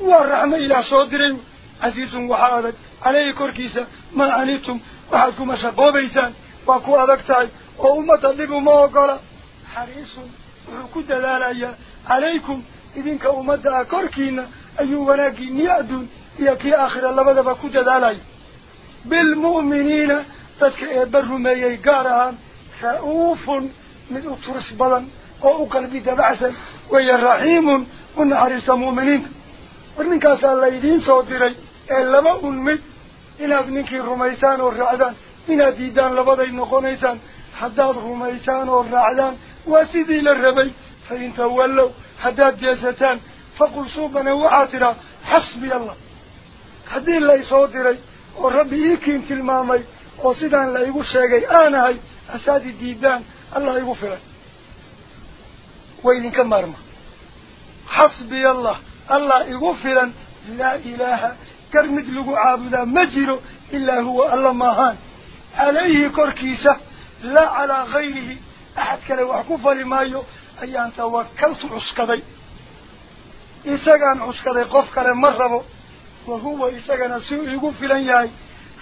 والرحمة إلى صدر عزيز وحادك عليه كوركيسا ما عنتم وحكم شقوبيتا وكو أدكتاي. وأمة اللي ما وقال حريص. وحكو دلالة عليكم. idinka ummadda korkiina ayuu wanaaggiinii adduun iyo kii aakhira labadaba بالمؤمنين. تتك يبر ما يقارها خوف من أطرس بلا وأقلبي تبعسا وهي الرحيم من حريص المؤمنين ومن كاسا الله يدين صدري إلا ما أمي إلا ابنك الرميسان والرعدان. إلا ديدان لبضي نقونيسان حداد رميسان والرعدان. واسدي للربي. فإن تولوا حداد جاستان فقل صوبنا وعاترا. حسبي الله. حدي الله صدري oo rabbi iikiin tilmaamay oo sidaan la igu sheegay aanahay hasaadi diidaan allah igu filan maarma xasbiya allah allah igu filan laa ilaaha gar mid lagu caabudaa ma jiro ilaa huwa alla maahaan calayhi korkiisa laa calaa gayrihi axad kale wax ku fali maayo ayaan tawakaltu cuskaday وهو إساقنا سوء يقفلن ياي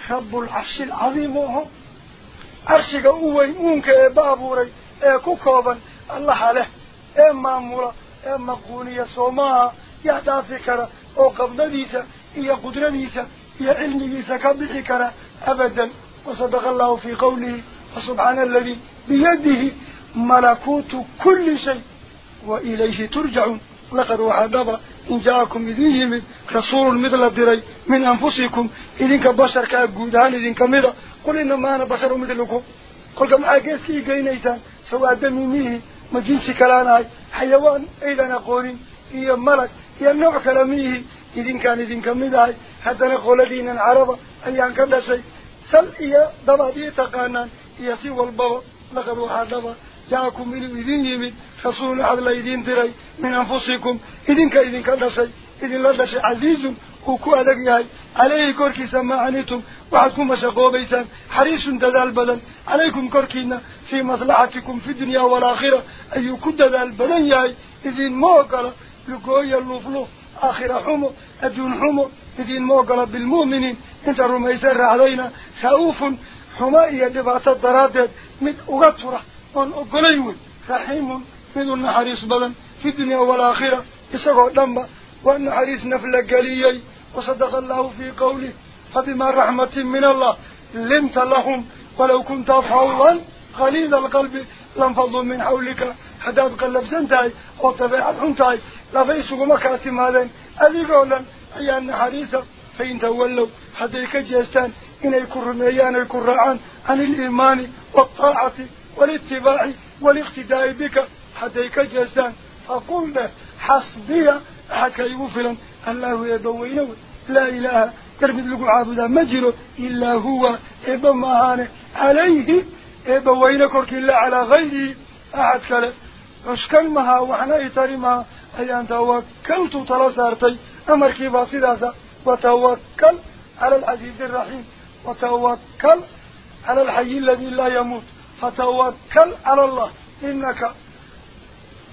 خب العرش العظيم هو عرشك هو يمونك بابوري يا الله عليه يا مامورا يا مقونية صوماء يا دافكرة أو قبضة ديسة يا قدر ديسة يا علم ديسة كبتكرة أبدا وصدق الله في قوله وسبحان الذي بيده ملكوت كل شيء وإليه ترجع لقد وحدبه in jaa-akum idin yimid rasuulun mid la diray min anfusikum idinka basharkaa guud ahaan idinka mida qul inama ana basharu midlukum kolka maxaa geeska ii geynaysaan sawaadami miihi ma jinsi kalaan ahay xayawaan aydan aqoonin iyo malag iyo nooc kale miihi idinkaan idinka mid ahay haddana qoladiinan caraba ayaan ka dhashay sal iyo dabaad ii taqaanaan iyo si walbaba رسول هذا يدين دري من أنفسكم. إذن كإذن كدسي إذن الله دش عزيز وكو أدق يهي عليه كوركي سماعنيتم وعدكم مشاقوا بيسا حريص دذال بلن عليكم كوركينا في مصلحتكم في الدنيا والآخرة. أي كد ذال بلن يهي إذن موكرة لقوية اللفلوف آخرة حمو. أدون حمو. إذن موكرة بالمؤمنين. إنت الرميسر علينا خوف حمائي اللي بعتد رادد من أغطرة من أغليون رحيمون من النحريس بلن في الدنيا والآخرة. يسقو دمبا والنحريس نفل قليي. وصدق الله في قوله فبما رحمة من الله لمت لهم. ولو كنت فعوا غليظ القلب. لم فضوا من حولك. حداد قلب زنتاي وطبيعة حنتاي لفيسك مكاتم هذين أذيقوا لن أي النحريس فإن تولوا حديك جيستان. إن يكون رميان يكون عن الإيمان والطاعة والاتباع والإقتداء بك. حتى يكجستان فقلنا حصديا حكا يغفلا الله يدوينه. لا إله تربط لكم عابدا مجره إلا هو. إبا مهانه عليه إبا وينكرك إلا على غيره. أحد كلا أشكال مها وحنا إتاريمها أي أن توكلت تلسارتي أمر كيبا صداسة وتوكل على العزيز الرحيم. وتوكل على الحي الذي لا يموت. فتوكل على الله. إنك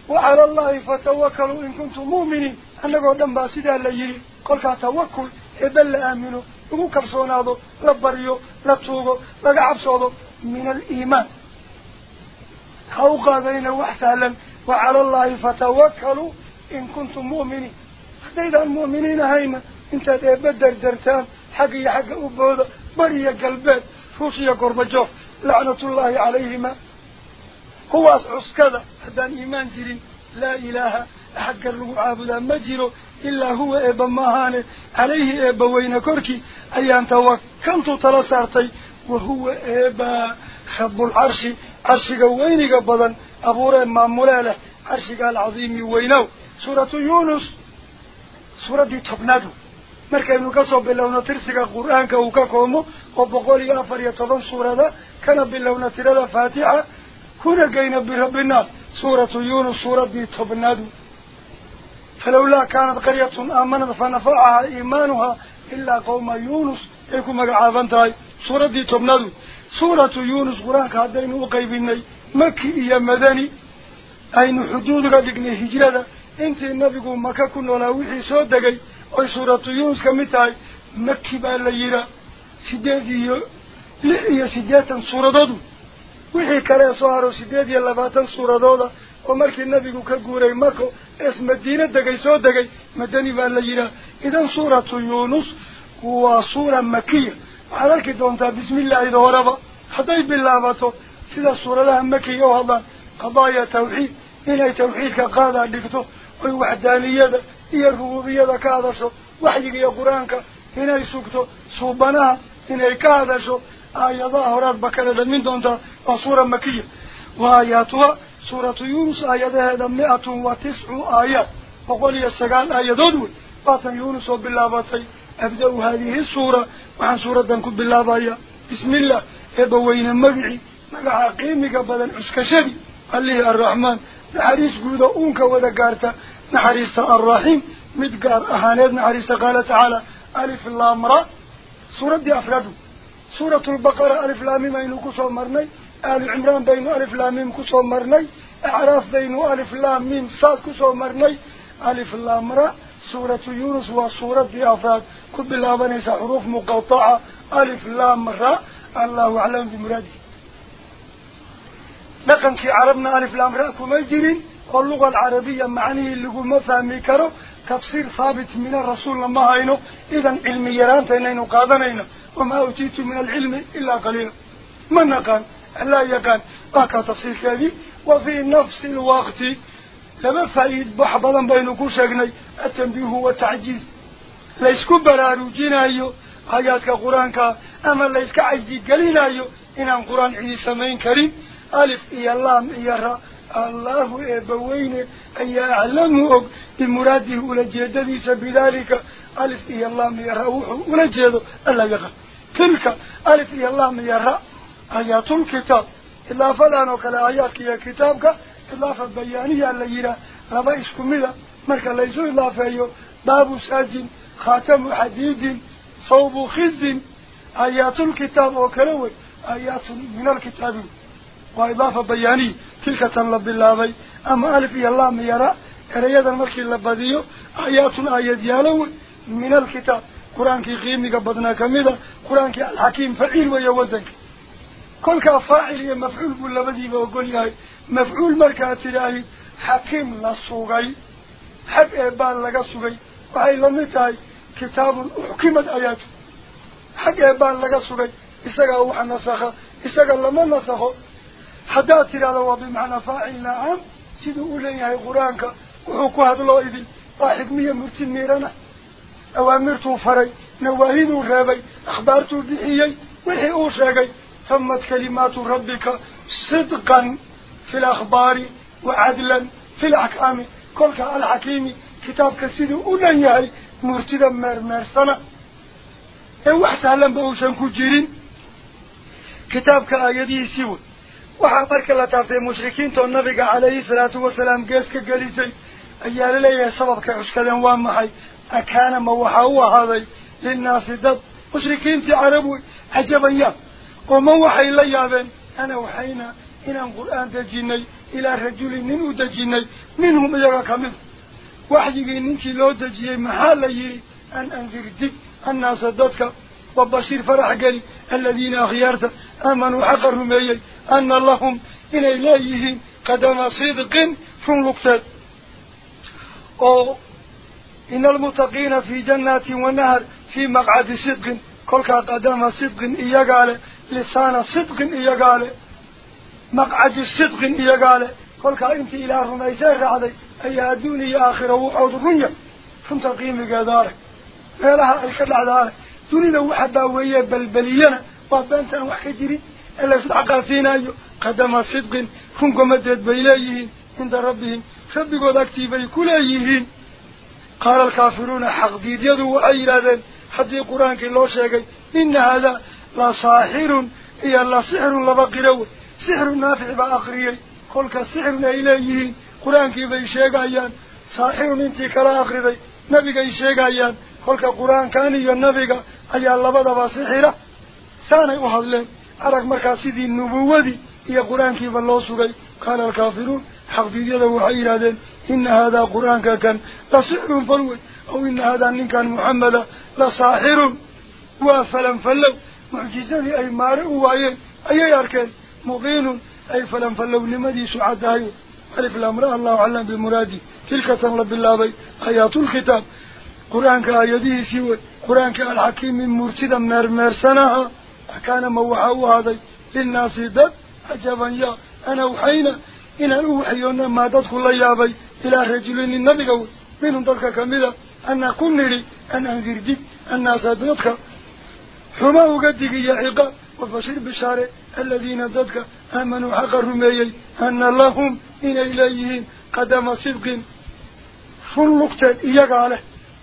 وعلى الله فتوكلوا إن كنتم مؤمنين. أنك ودن باسده اللي يري. قلك توكل. إبلا آمنوا. وكرسونا هذا لبريو لطوغو لقعبس هذا من الإيمان. هاو خوقاتين واحتالا وعلى الله فتوكلوا إن كنتم مؤمنين. أخذيذا المؤمنين هايما. انت تبدر درتان. حقي حق أبوه بريا قلبات. فوشي قربجوه لعنة الله عليهما. قواس عسكذا. هذا إيمان جرين. لا إله حق الرعاب لا مجره إلا هو إبا ماهان عليه إبا وينكوركي أي أنت وكلت تلسارتي. وهو إبا خب العرش. عرشك وينك بضا أبورا ما ملاله. عرشك العظيم وينو. سورة يونس. سورة دي تبنادو مركب نقصه باللون ترسك القرآن كوكاكومو وبقول يا فريتظن سورة كان باللون ترسك فاتحة. Kuna geyna birabinaas suuratu yuunus suuraddii tobnaadu falawlaa kaanat qaryatun aamanad fanafacahaa iimaanuhaa ilaa qawma yuunus ay ku magacaaban tahay suuraddii tobnaadu suuratu yuunus qur-aanka haddaynu u qaybinay maki iyo madani aynu xuduudga dhignay hijrada intii nabigu maka ku noolaa wixii soo degay oy suuratu yuunus ka mid tahay maki baa la yihaa sideed iyo iyo labaatan suuradooda oo markii nabigu ka guuray mako ees madiine degay soo degay madani baa la yidhaah idan suuratu yuunus waa suura makiya waxaad arki doontaa bismillaahida horeba hadday bilaabato sida suuradaha makiga u hadlaan qadaaya tawxiid inay tawxiidka qaadaa dhigto oy waxdaaniyada iyo rububiyada ka hadasho waxyiga iyo qur-aanka inay sugto suubanaha inay ka hadasho آياتها هراد بكالة من دونتا وصورة مكية. وآياتها سورة يونس آياتها دمئة وتسع آيات وقال يستقال آيات دول باطن يونس وبالله باطي أبدأوا هذه السورة. وعن سورة دنكو بالله باطي بسم الله. إبوين مبعي مقع قيمك قبل عسكشبي قال لي الرحمن نحريس قودة أونك ودقارتا. نحريس الرحيم. مدقار أهانيذ نحريس قال تعالى ألف الله مرأ سورة دي أفراده سورة البقرة ألف لاميم بين كسو مرني؟ آل عمران بين ألف لاميم كسو مرني؟ أعراف بين ألف لاميم صاد كسو مرني؟ ألف لامرة سورة يونس وسورة ديافات كب لابنس حروف مقاطعة ألف لامرة. الله أعلم بمراد لكن في عربنا ألف لامرة كمجرين واللغة العربية معنيه اللي هو مفهمي كرو. تفسير ثابت من الرسول ما هينو إذن علمي يرانتين قادنينو وما أوتيت من العلم إلا قليلا من قال؟ لا يقال. باك تفصيل كذي وفي نفس الوقت لما فايد بحضلا بين كوشاقني التنبيه والتعجيز ليس كبرار جنايو. حياتك قرآن كا. أما ليس كعجدي قليلا يو إن قرآن عيسى سمين كريم. ألف إيا الله إيا را. الله إبوين أي أعلم بمراده ولجهده سبذلك ألف إيا الله إيا روحه ولجهده. ألا يقال. Laam iyo ra aayaatulkitaab idaafadan oo kale aayaadka iyo kitaabka idaafa bayaaniya la yihaah laba isku mida marka laysu idaafeeyo baabu saajin khaatamu xadiidin sawbu khizin aayaatulkitaab oo kale wey aayaatun min alkitaabi waa idaafa bayaaniya tilka tan la bilaabay ama alif iyo laam iyo ra erayadan markii la badiyo aayaatun aayad yaalo wey min alkitaab qiimiga badnaa kamida qur-aankii alxakiim faciil weeye wasanka kolkaa faacil iyo mafcuul buu labadiiba ogol yahay mafcuul markaad tidhaahid xakiim la sugay xag eebaan laga sugay waxay lamid tahay kitaabun uxkimad aayaatu xag eebaan laga sugay isagaa wax nasakha isaga lama nasakho haddaad tidhahdo waa bimacnaa faacil nacam siduu u leeyahay qur-aanka wuxuu ku hadloo idin waa xikmiya murti miirana أوامرته فري نواهيد رابي أخبارته بحيي وحي أوشاقي تمت كلمات ربك صدقا في الأخبار وعدلا في الأحكام. كلك الحكيم كتابك سيدي أولنياري مرتدا مر مر سنة. إيه أو أحسن سهلا بأوشان كجيرين؟ كتابك آيدي سيوي وحبارك الله تعالى مشركين تون نبيك عليه الصلاة والسلام قيسك قليزي أيها للي سببك عشكا وامحي. أكان ما هو هذا للناس دب. مشركين في عرب عجبا يا. وما وحي لي أنا وحينا إلى القرآن تجيني إلى رجل منه تجيني منهم يراك منه وحيي ننكي لو تجيني محالي أن أنذر دب الناس دبك. وبشير فرح قال الذين أخيارت أمنوا حقرهم أيي أن اللهم إلى إليهم قدم صدق فنلقتاد إن المتقين في جنات ونهر في مقعد صدق. كل قدام صدق إيقال لسان صدق إيقال مقعد صدق إيقال كل إله إلى رميسير عدي أي أدوني آخر وعود الرنيا ثم تقيم قدارك ما لها الكلع دارك دوني لو حبا ويا بلبلينا بابانتا وحجري إلا سلعقا فينا. قدم صدق. كنكم مدد بيليهين عند ربهم ربكو ذاكتي بيكوليهين قال الكافرون حق ديد يدو وعيلا ذن حدي قرآن كاللو شاكي إن هذا لا صاحر إيا لا صحر لبقروا صحر نافع بأقريه كل صحرنا إليه. قرآن كيبي شاكي صاحر انتي كلا أقري نبيك شاكي كل قرآن كان ينبيك أيا لبدا بصحرة ثاني أحد لهم أرق أراك مكاسيد النبوة دي. يا قرآن كيبي الله سوكي قال الكافرون حق ديد يدو وعيلا ذن إن هذا قرآن كان لصحر فلوي أو إن هذا أن كان محمد لصاحر وفلم فلو. معجزة لأي مارئوا وعين أي يركان مبين أي فلم فلو لمدي سعاده ألف الأمر الله أعلم بمرادي. تلك تنظر بالله بي. آيات الختام قرآن كأيدي سوى. قرآن كالحكيم من مرتدا مر مر سنة كان موحاو وهذا. للناس داد عجبا يا. أنا وحينا. إن أوحينا ما تدخل يا بي. Wey minhum dadka kamida ana ku nidhi an andir dig annaasa dadka xuma uga digiya ciqaab wabashir bishaare aladiina dadka aamanuu xaqa rumeeyey ana lahum inay leeyihiin qadama sidqin run lugteed iyagaa leh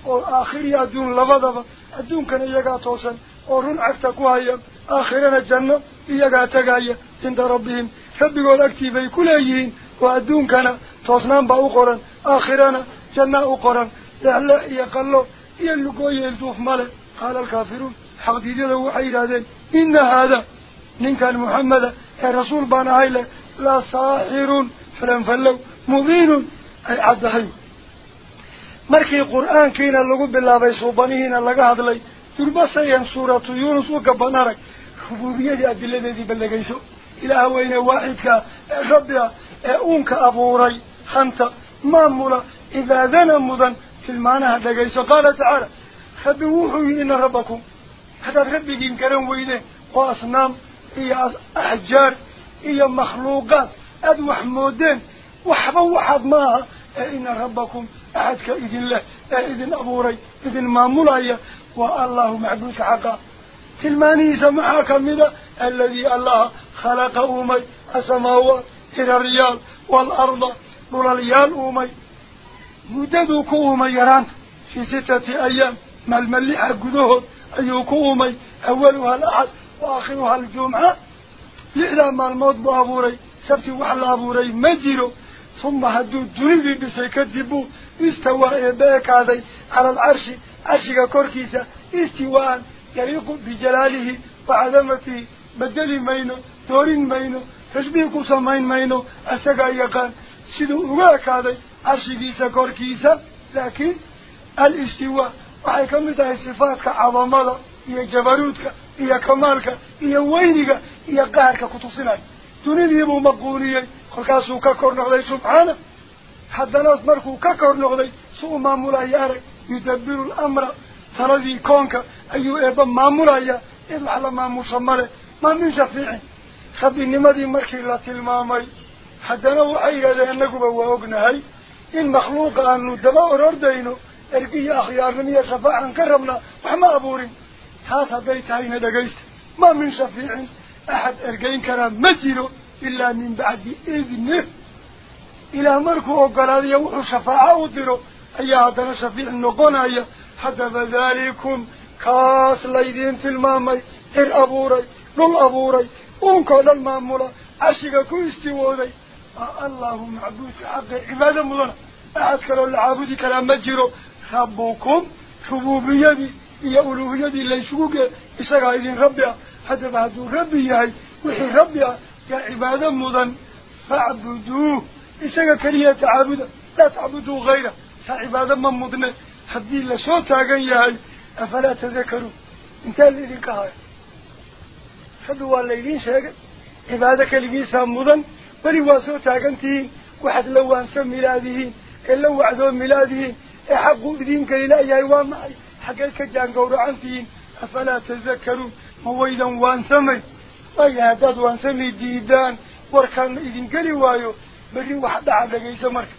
oo aakhiriya adduun labadaba adduunkana iyagaa toosan oo run cagta ku haya aakhirana janno iyagaa tegaya cinda rabbihim rabbigood agtii bay ku leeyihiin oo adduunkana فاصنان باو قران اخرانا جنة أو قران لحلا اي قلو اي اللقوية الدوف ماله قال الكافرون حق ديديده وحيد هذين ان هذا ننكا المحمد اي رسول بان اهيلا لا صاحرون فلن فلو مبين اي عدهي مركي قرآن كينا اللقو بالله بي صوبانيهنا لقاهد لي تربس ايان سورة يونس وكبانارك خبوبية دي ادلة دي بلقيسو إلى هواين واحد كا ربيا أونك أبو ري خنت مامولا إذا ذن مضن تلمانها دقيس قال تعالى خبوحوا إن ربكم. حتى ربك كرم وينه وأصنام إيا أحجار إيا مخلوقات أدوح مودين وحبا وحد معها إن ربكم. أحدك إذن له إذن أبوري إذن مامولايا والله معبوك حقا. تلماني سمعها كمدا الذي الله خلق أمي السماوات إلى الريال والأرض. الريال أمي مددك أمي يران في ستة أيام ما الملحة قدوه أيوك أمي أولها الأحد وآخرها الجمعة لإذا ما الموت بأبوري سبتي وحل أبوري مجيرو ثم هدو الدنيا بسيكدبو استوى إباك هذا على العرش عرشك كوركيسة استواء يليق بجلاله وعظمته بدل مينو دورين مينو تشبيه سمين مينو أسقى يقان سيدو أباك هذا عرشكيسة كوركيسة لكن الاستواء waxay ka mid tahay sifaadka cadamada iyo jabaruudka iyo kamaalka iyo weyniga iyo qaharka kutusinayo dunidiibuu maquuniyey kolkaasuu ka kor noqday subxaana haddana markuu ka kor noqday si u maamulayo arag yudabiru lamra taladii koonka ayuu eebba maamulaya cid wax la maamusha male ma min shafiicin rabbinimadii markii la tilmaamay ognahay in makhluuqa aanu daba orordayno ergiya akhyaarnimiyo shafaacan ka rabnaa wax ma abuurin taas hadday tahayna dhagaysta ma min shafiicin axad ergeyn karaa ma jiro ilaa min bacdi idnih ilaah markuu ogolaadayo wuxuu shafaaco u diro ayaa haddana shafiic noqonaya haddaba daalikum kaas laydiin tilmaamay cir abuuray dhul abuuray uunkao dhan maamula carshiga ku istiwooday اللهم معبود حق عبادة مضانا أحد كانوا العابد كلام مجروا ربكم شبوا بيدي. يا أولو يدي ليشوك إساقايدين ربيا حتى بعدوا ربي وحي ربيا يا عبادة مضان فعبدوه إساقا كريه تعابد لا تعبدوا غيره. سا عبادة مضانا حدي الله صوتا يا أفلا تذكروا. انت اللي لك خدوا فدوا الليلين شاقا عبادة كريه سامضان بني واسو تاغنتين وحد لوان سم ميلاده اللو عزو ميلاده احقوا بدينك للأيه ومعي حقل كجان قورو عنتين أفلا تذكروا مويدا وان سمي إيه داد وان سمي ديدان واركان اذن قلي وايو بري واحد عبد جيسا مرك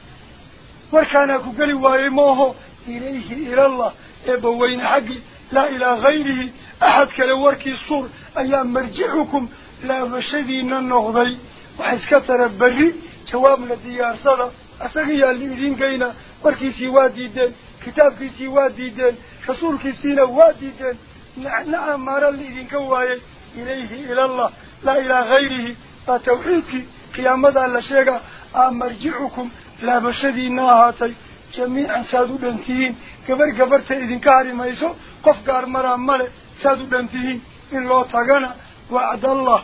واركاناكو قلي وايو موهو إليه إلى الله إبوين حقي لا إلى غيره أحد كلا واركي الصور أيام مرجعكم لا بشدي ننغضي وحسكتنا ببري توابنا ديار صدا اللي الإذين قينا وركي سوا ديدين كتاب كي سوا ديدين خصول كي سينا واديدين نعم, نعم، اللي الإذين كواي إليه إلى الله. لا إلى غيره. فتوحيكي قيام ذا لشيغا أمرجعكم لا بشدي ناهاتي. جميعا سادو دانتيين كبر كبرت إذن كاري ميسو. قفقار مرام مالي سادو دانتيين إن الله تغانا وعد الله.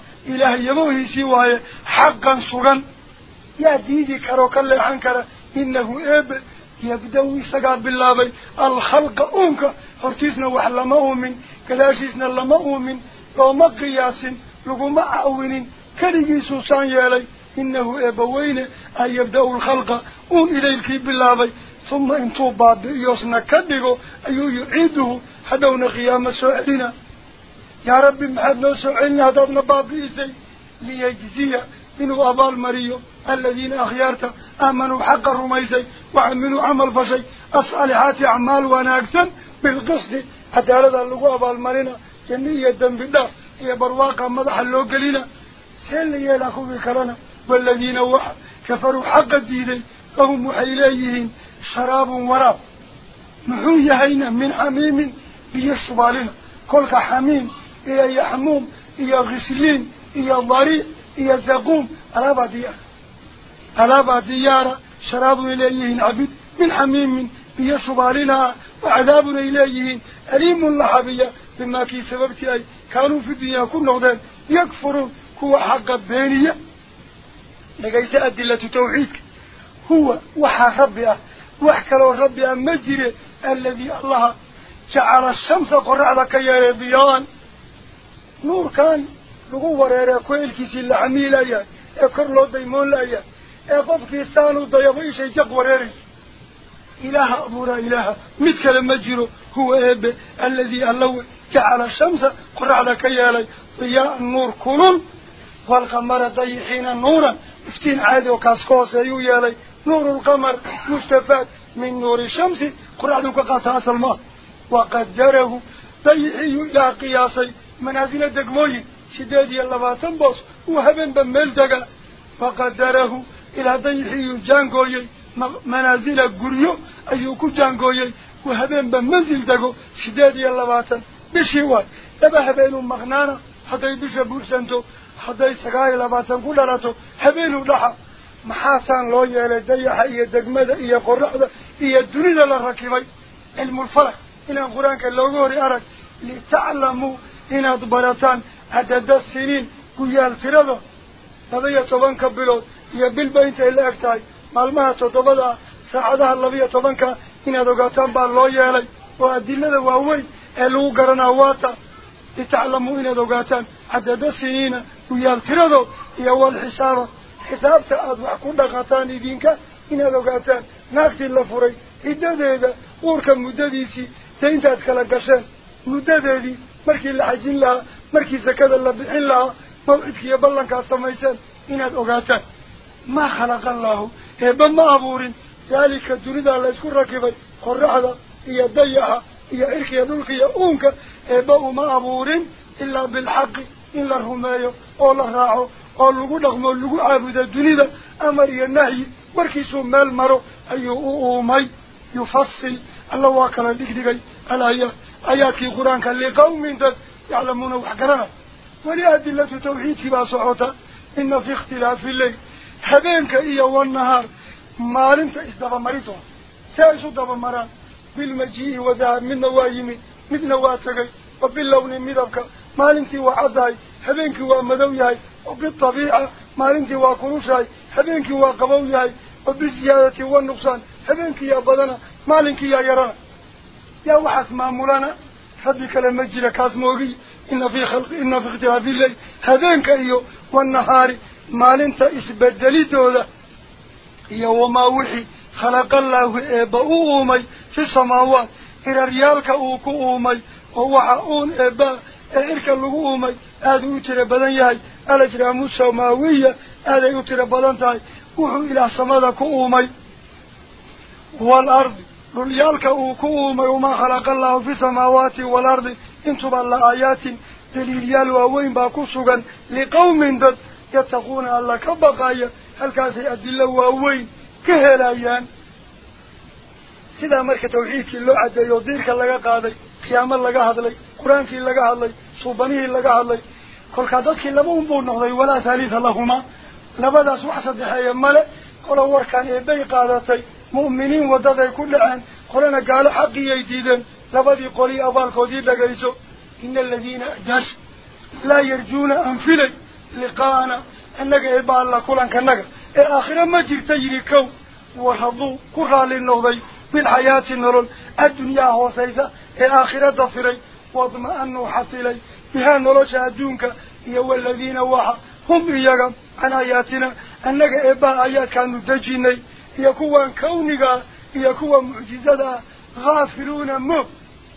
Xaqan sugan yaa diidi karoo ka leexan kara inahu eebe yabda-u isagaa bilaabay alkhalqa uunka hortiisna wax lama uumin gadaashiisna lama uumin looma qiyaasin laguma caawinin keligiisuu saan yeelay inahu eebbaweyne an yabda-u lkhalqa uun idaylkii bilaabay uma intuu baabi'iyoosna ka dhigo ayuu yuciiduhu hadhowna qiyaamo soo celina yaa rabbi maxaad noo soo celina haddaadna baabi'isay liyajziya inuu abaalmariyo aladiina akhyaarta aamanuu xaqa rumaysay وعملوا عمل فشي الصالحات أعمال وناكسن بالقصد عدالة اللقاء بالمرنة جنية دنبدا هي برواقة مضح اللوكلين سيل يلاخو بكرنا والذين وح كفروا حق الدين. فهم محيليهين شراب وراب. محوية هينا من حميم بيشبالنا. كلك حميم. إيا يحموم إيا غسلين إيا ضريع إيا زقوم. ألابا ديار ألابا ديارة شراب إليهن عبد من حميم بيشبالنا وعذاب إليهن. أليم لحبية بما كي سببتي أي كانوا في الدنيا كل نغدان يكفرون. هو حق البينية لقيس أدلة توحيدك. هو وحا ربي وحكروا ربي مجري الذي الله جعل الشمس قرعة كيار ضيان نور كان لغو وراء كويل كيسي لعميل ايا إكر لو ديمون ايا اقف كيسانو ضيبوي شي جق وراري إله أبورا إله. متك المجر هو إب الذي الله جعل الشمس قرع لك يالي ضياء النور كنون والقمر ضيحين نورا. افتين عادي وكاسكوس ايو يالي. نور القمر مستفاد من نور الشمس قرع لك قطاس الماء. وقدره ضيحي إلى قياسي. Dega waqadarahu ilaa dayixiyuu jaangooyey manaasila guryo ayuu ku jaangooyey uu habeenba mansil dego sideed iyo labaatan bishii waay laba habeenuu maqnaana hadday bisha buursanto hadday sagaal iyo labaatan ku dhalato habeenuu dhaxa maxaasaan loo yeelay dayaxa iyo degmada iyo qoraxda iyo dunida la rakibay cilmulfalak inaan qur-aanka looga hori arag litaclamuu iyo bilba intay la eg tahay maalmaha toddobada ah saacadaha laba iyo tobanka inaad ogaataan baa loo yeelay oo adilada waaweyn ee lagu garanaa waata litaclamuu inaad ogaataan cadada siniina guyaal tiradood iyo walxisaaba xisaabta aada wax ku dhaqataan idinka inaad ogaataan naagtii la furay ciddadeeda uurka muddadiisii dee intaad kala gasheen muddadeedii la xajin lahaa markii sakada la bixin lahaa mawcidkiiyo ballankaad samayseen inaad ogaataan maa khalaqa allaahu eebba ma abuurin daalika dunidaa la ysku rakibay qoraxda iyo dayaxa iyo cirkiiyo dhulka iyo uunka eebba uma abuurin ilaa bilxaqi in la rumeeyo oo la raaco oo lagu dhaqmo lagu caabudo dunida amar iyo nahyi warkiisuu meel maro ayuu u uumay yufasil alla waa kala dhigdhigay alaayaat آيات القرآن كل قوم يعلمون وحكرنا ولأدلة توحيد كبا صحوتا إن في اختلاف الليل. حبينك إيا والنهار. مالنت إصدف مريتهم سيشو دف مران. بالمجيه وذهب من نوايمي من نواتك وباللون مدفك. مالنت وعضاي حبينك ومدويهي وبالطبيعة. مالنت وكروشهي حبينك وقبويهي وبالزيادة والنقصان. حبينك يا بدنا. مالنك يا يران. يو حسما مولانا حد كلمة جل كاسموغي إن في خلق إن في اختلاف الليل. هذين كأيو والنهار ما لنت إسبدلتو ذا يا وما وحي خلق الله إبا في السماوات. إرى ريالك أوكو أومي هو حقون إبا إعرك اللغو أومي. هذا بدن يهي ألا جرى موسى وماوية هذا يترى بدن تهي وحو إلى السماوات أومي. والأرض قل يالك أكوهما وما خلق الله في سماوات والأرض. انتبا لآيات دليل يالو أوين باكسوغا لقوم دد يتقون الله كبقايا. هل كاسي أدل الله أوين كهلا يان سيدا مركة توحيك اللو عدى يوديرك اللقاء قادي. قيام اللقاء هدلي. قرآنك اللقاء هدلي. صوبانيه اللقاء هدلي. كل قادتك اللبو انبور نغضي ولا ثالث اللهما لبدا سوحسد حيام ملأ. قل أور كان إبي قادتي. مؤمنين وددي كل أن قلنا قال حقي يتيدا لبدي قولي أبال خذير لقيسو إن الذين جس لا يرجون أنفل لقاءنا. أنك إبال لكولان كنك. إيه الآخرة ما جرت يريكو. وحضو كرال النوضي. في الحياة النرل الدنيا هو سيسا. إيه آخرا ضفري واضمأنوا حصلي بها نلوش أدونك. يو الذين واحد. هم إياقا عن آياتنا. أنك إبال آيات كانوا دجيني. يكوى كونك يكوى معجزة غافلون مب.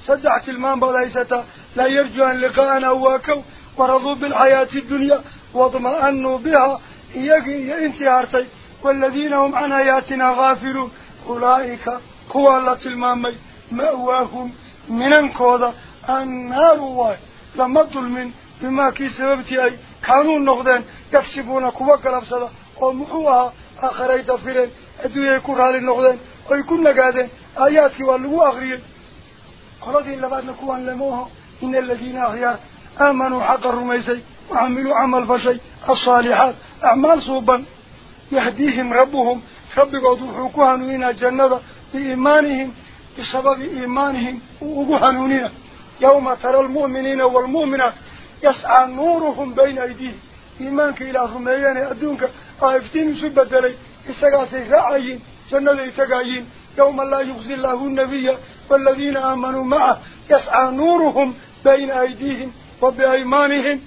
صدعت تلمان بلايستا لا يرجو أن لقاءنا واكو. ورضوا بالحياة الدنيا واضمأنوا بها. يجي انتهارتي والذين هم عن آياتنا غافلون. أولئك قوى الله تلمان مأواهم من انكوضة النار واي. لما من بما كي سببتي أي. كانوا النقدين يكسبون كوى كلبسة ومحوها آخرين تفيرين raali noqdeen oy ku nagaadeen aayaadkii waa lagu akriyey qoladii labaadna kuwaan lama aho ina aladiina akhyaar aamanuu xaqa rumaysay وعملوا عمل فشي الصالحات أعمال صوبا يهديهم ربهم رب قدوحوا كهنوين جنة بإيمانهم بسبب إيمانهم وكهنوين يوم ترى المؤمنين والمؤمنات يسعى نورهم بين أيديهم إيمانك إلى رميان أدونك آفتين سبت لي إساقاسي رعيين جنة إساقايين يوم لا يخزي الله النبي والذين آمنوا معه يسعى نورهم بين أيديهم وبأيمانهم.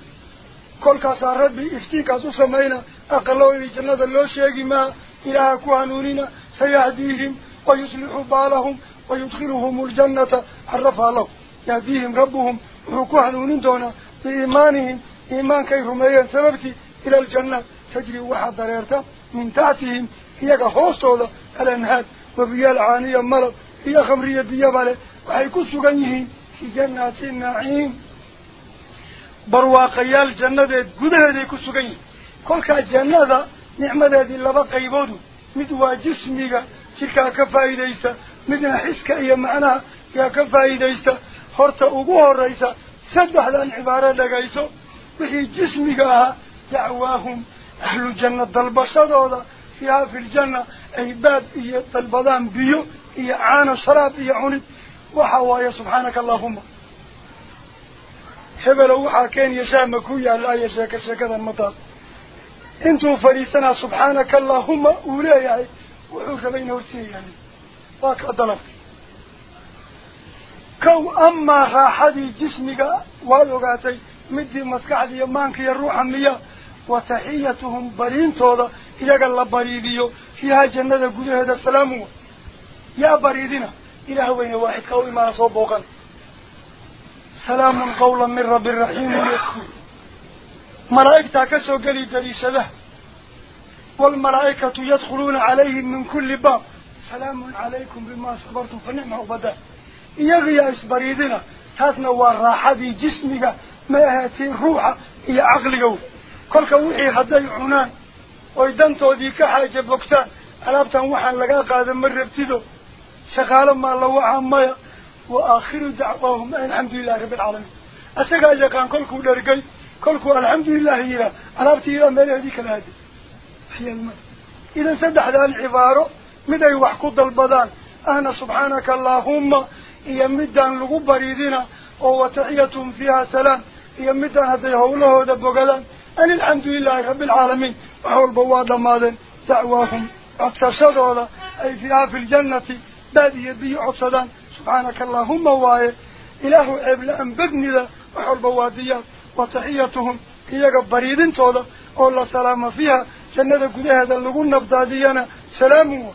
كل كسر ربي افتيك سمينا أقلوا إلى جنة الله شيء ما إله كهنوننا سيهديهم ويصلح بالهم ويدخلهم الجنة عرفها له يهديهم ربهم وكهنونين دونا بإيمانهم إيمان كي رميان سببتي إلى الجنة تجري واحد دريرتا من تحتهم هي كهوستولا الأنهاد وبيال عانية مرض هي خمرية بيابالة وحيكون سغنيهين في جنات النعيم barwaaqayaal jannadeed gudaheeday ku sugan yihin kolkaa jannada nicmadeedii laba qayboodu mid waa jismiga jirkaa ka faa'iidaysta midna xiska iyo macnaha yaa ka faa'iidaysta horta ugu horraysa saddexdan cibaaro dhagayso wixii jismiga ahaa dacwaahum ahlu janna dalbashadooda fiihaa fi ljanna ay baab iyo dalbadaan biyo iyo caano sharaab iyo cunid waxa waaye subxaanaka allahuma hebelow waxaa kenya shaama ku yaallaayo sheeko sheekadan mataas intuu fadhiisanaa subxaanaka allahuma uu leeyahay wuxuu rabay in hortiga yaali waa ka dalabka kow amaa raaxadii jismiga waad ogaatay وتحيتهم برين تودا. إلى قل بريديو فيها جنة الجزء هذا السلام يا بريدنا إلى هوين واحد قوي ما صوب صوبه سلام قولا من رب الرحيم. ملائكة كسو قلي دريس له والملائكة يدخلون عليهم من كل باب. سلام عليكم بما صبرتم فنعم عبدا يغي يا بريدنا تاثنا والراحة في جسمك ما هاتي الروح هي عقلك. كل كوحي هدي عنان ويدنتو دي كحاجة بكتان ألابتان وحان لقا قادم من ربتدو شغالا ما لوحا مايا وآخر دعواهم الحمد لله رب العالمين أسقى إذا كان كلكم درقي كلكم الحمد لله إله ألابتي إلى مالي هذيك الهدي هي المال إذا سدح ذا العبارة مدى يوحكود البدان أنا سبحانك اللهم يمدان لغو بريدنا وتحيتهم فيها سلام يمدان هذي هوله دبقلان أن الحمد لله رب العالمين. وحول بواد ماذا دعواهم أكتشدوا أي فيها في الجنة. بادي يبي عصدان سبحانك اللهم واي إله عبل بدني ذا وحول بواديات وتحيتهم. هي بريدين تودا الله سلام فيها. جنة قده هذا اللي قلنا بدادينا سلام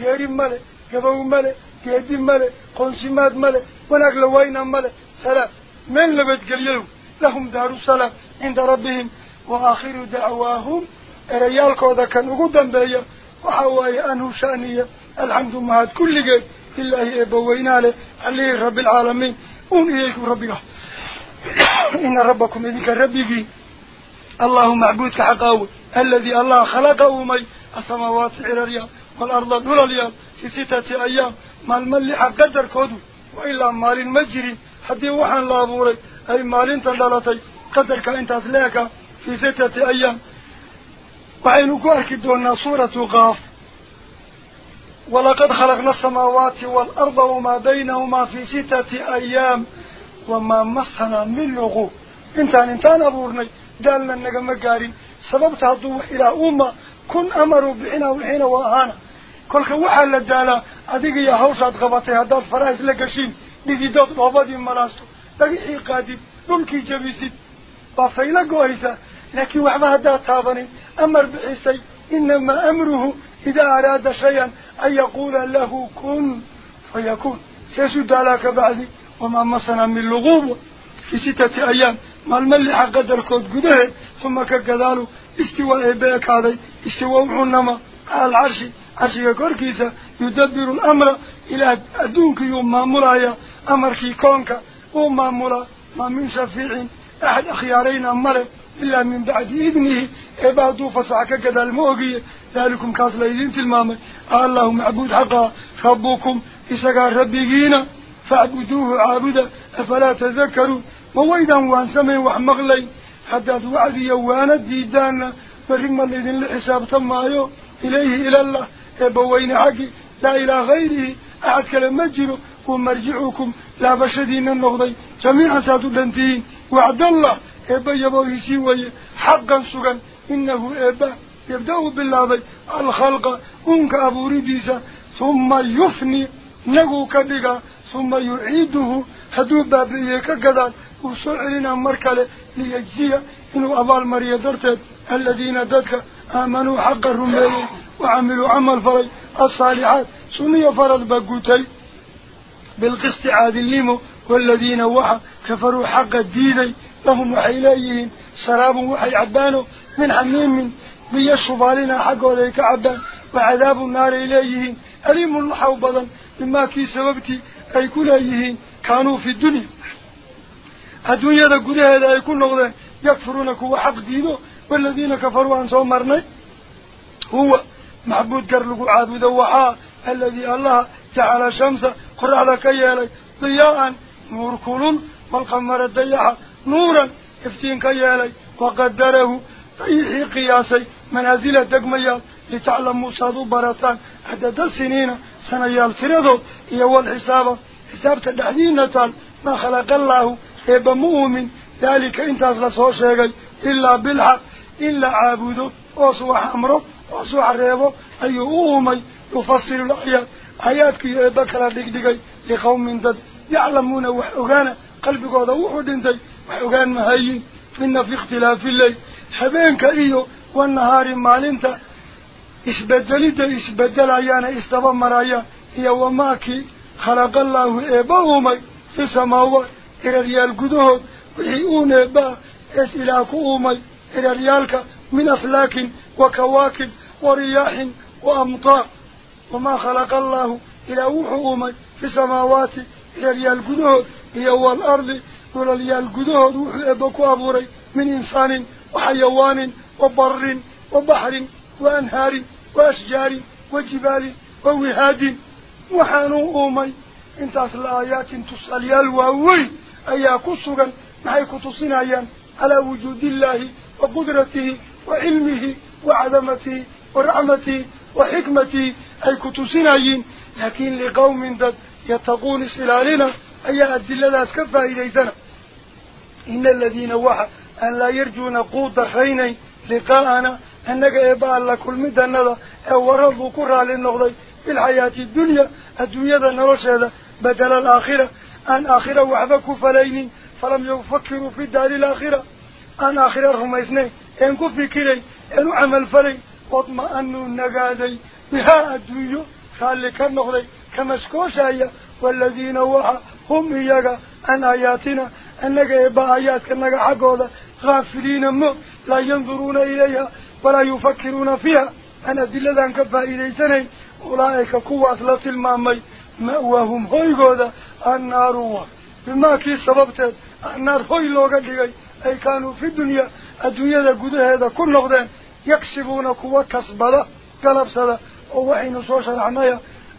غير ملك قبو ملك قيد ملك قنسمات ملك ونقل وين ملك سلام. من لبت قليلهم؟ لهم دار السلام. عند ربهم. وآخر دعواهم ريالك وذا كان قدام بيا وحواي أنه شانية. الحمد لله كل جيد. إلهي إبوينا له. عليه رب العالمين. أون إليكم ربك إن ربكم إذيك ربك الله معبودك حقاوي الذي الله خلقه مي. السماوات عرريا والأرض دولاليا في ستة أيام. ما الملح قدر كودو. وإلا مال مجري. حدي وحن الله بوري. أي مال تندلتي قدر كأنت أسلاك. في ستة أيام. وعينك أركدون صورة غاف. ولقد خلقنا السماوات والأرض وما بينهما في ستة أيام. وما مسنا من لغو. انتان انتان أبورني. دالنا النقم قارين سببت هدوح إلى أمة. كن أمروا بحنا وحنا وأهانا. كل كوحا لدالا أديك يا هوسات غبطي هداد فرايس لقشين لذي دوت غبادي مراستو. لقي قادم ممكن جبيسي. بافيلا قويسا لكن وحما هداد تابني. أمر بحيسي إنما أمره إذا أراد شيئا أن يقول له كن فيكون. سيسود لك بعدي وما مصنا من لغوب. في ستة أيام ما الملح قدر كود قده ثم كقداله استوى إباك هذا استوى عنما على العرش. عرشك كوركيسا يدبر الأمر إلى أدونك يوم ما ملايا أمر في كونك وما ملا ما من شفيع أحد أخيارين أمره. إلا من بعد إذنه. عبادوا فسعك كذا الموقي ذلكم كاس ليدين تلمامي الله معبود حقا ربكم. إسقى ربيقين فاعبدوه عابدا. أفلا تذكروا. وويدا وان سمي وحمغلي حتى وعدي وانا ديدانا فرقم الذين لحساب تمايو. إليه إلى الله. يبوين حقي لا إلى غيره. أحد كلام مجره ومرجعكم لا بشدين النغضي جميعا سادوا لنتين. وعد الله. إبا يبوه سيوي حقا سغا إنه إبا يبدأ بالله الخلق أنك أبو رديسا ثم يفني نقو كدقا ثم يعيده هدو بابيه كقدان وسعرنا مركله ليجزي إنه أبال مريا درتد الذين ددك آمنوا حق الرمي وعملوا عمل فري الصالحات سنية فرض بقوتي بالقسط عاد الليمو والذين وحى كفروا حق الديدي لهم وحيليهم شراب وحي عبانه من حميم بيشفالنا حق وليك عبان وعذاب النار إليهم أليم الحوبضا مما كي سببتي أي كليهين كانوا في الدنيا. الدنيا ذا قده هذا يكون نغضا يكفرونك وحق دينه والذين كفروا عن صومرنا هو معبود قرلق عابد وحا الذي الله جعل الشمس قرع لك يالي. ضياء نور كل والقمر الضياء نورا افتين كيالي وقدره فيحي قياسي منازل دقميال لتعلموا صادو براتان عدد السنين سنيال تردو يو الحساب حساب تدحدينة ما خلق الله إبا مؤمن ذلك انت أصلا صوشيغي إلا بالحق إلا عابدو وصوح أمره وصوح الريبو أي أومي يفصل الآيات آياتك إبا كلا دقدقي لقوم من دد يعلمون وحوغانا قلبك هذا وحود انتي وحقان مهيين منا في اختلاف الليل. حبين كأيو والنهار مالينتا إسبدلتا إسبدل عيانا إستفمر عيانا هي وماكي خلق الله إباهمي في سماوات إلى ريال قدهد وحيئون إبا. إسلاكوهمي إلى ريالك من أفلاك وكواكب ورياح وأمطار. وما خلق الله إلى وحوهمي في سماوات إلى ريال قدهد هي والأرض min insaanin wa xayawaanin wa barin wa baxrin wa anhaarin وأشجار وجبال ووهاد وحانوا أومي انت أصل آيات تصلي الواوي أي كسرا معي كتصنعيا على وجود الله وقدرته وعلمه وعظمته ورحمته وحكمته. أي كتصنعين لكن لقوم ذات يتقون سلالنا. أي أدلة أسكفها إليسنا إن الذين وحى أن لا يرجون قوت خيني لقاءنا أنك إبا الله كل مدى النظر ورضوا كرها للنغضي في الحياة الدنيا الدنيا نرش هذا بدل الآخرة. أن آخرة وحبك فلين فلم يفكروا في الدار الآخرة. أن آخرة هم إثنين إن كفي كلي إن عمل فلي واطمأنوا النقادي بها الدنيا خالك النغضي كمسكوشايا والذين وحا هم إياك أن آياتنا. أنك إبا آياتك أنك حقوذا غافلين مو لا ينظرون إليها ولا يفكرون فيها. أنا دلدان كفائدي سنين. أولئك كواس لتلمامي مأواهم هويقودا النار بما كي سببت النار هوي لوغا ديغي أي كانوا في الدنيا الدنيا دا قده هذا كل نغدان يكسبون كوا كسبلا قلب سلا. ووحين صوشا العنايا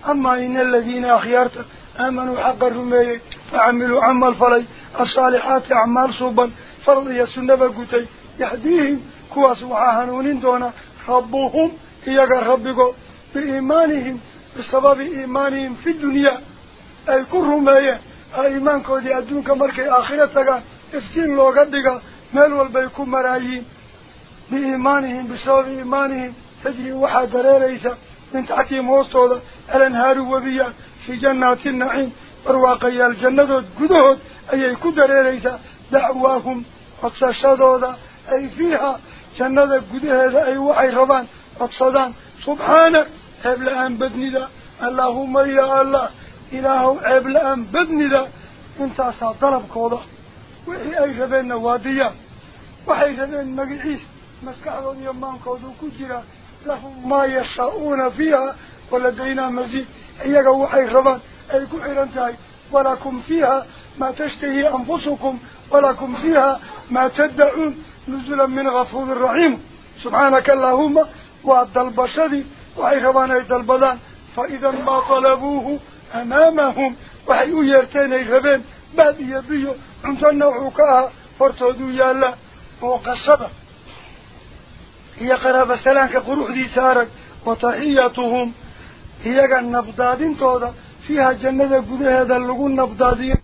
أما إن الذين أخيارت آمنوا حق الرمي فعملوا عمل فلي. الصالحات أعمال صوبا فرضي سنبا قتي يهديهم كواس وحاهنون دونا. ربهم إياك ربكو بإيمانهم بسبب إيمانهم في الدنيا. أي كرهم أي إيمان كودي أدونك مركي آخرتك افتين لو قدك مال والبيكون مرايين. بإيمانهم بسبب إيمانهم. تجري وحا دريريسا. من تحتهم وسطولا الانهار وبيا. في جنات النعيم. ورواقيا الجنة قدهد أي كدريريسا دعواهم وقصشدودا أي فيها جنة قدهد أي وحي ربان أقصدان سبحانك عبل أن بدني ذا اللهم يا الله إله عبل أن بدني ذا إنت أسا ضرب كوضا. وحي أي شبين واديا وحي شبين مقعيس. مسكعون يمان كوضو كجرا. لهم ما يشاءون فيها. ولدينا مزيد. إياك أي كحيرانتهي ولكم فيها ما تشتهي أنفسكم ولكم فيها ما تدعون نزلا من غفور رحيم. سبحانك اللهم والدلبشدي وحي ربان اي دلبدان فإذا ما طلبوه أمامهم وحي يرتين اي ربين بعد يبيو النوعكاها فرتودوا يا الله. وقصدا هي قرابة سلام كقروح دي سارك وتحياتهم. هي النبضادين تودا. فيها جنة قد هذا اللقون نبضادين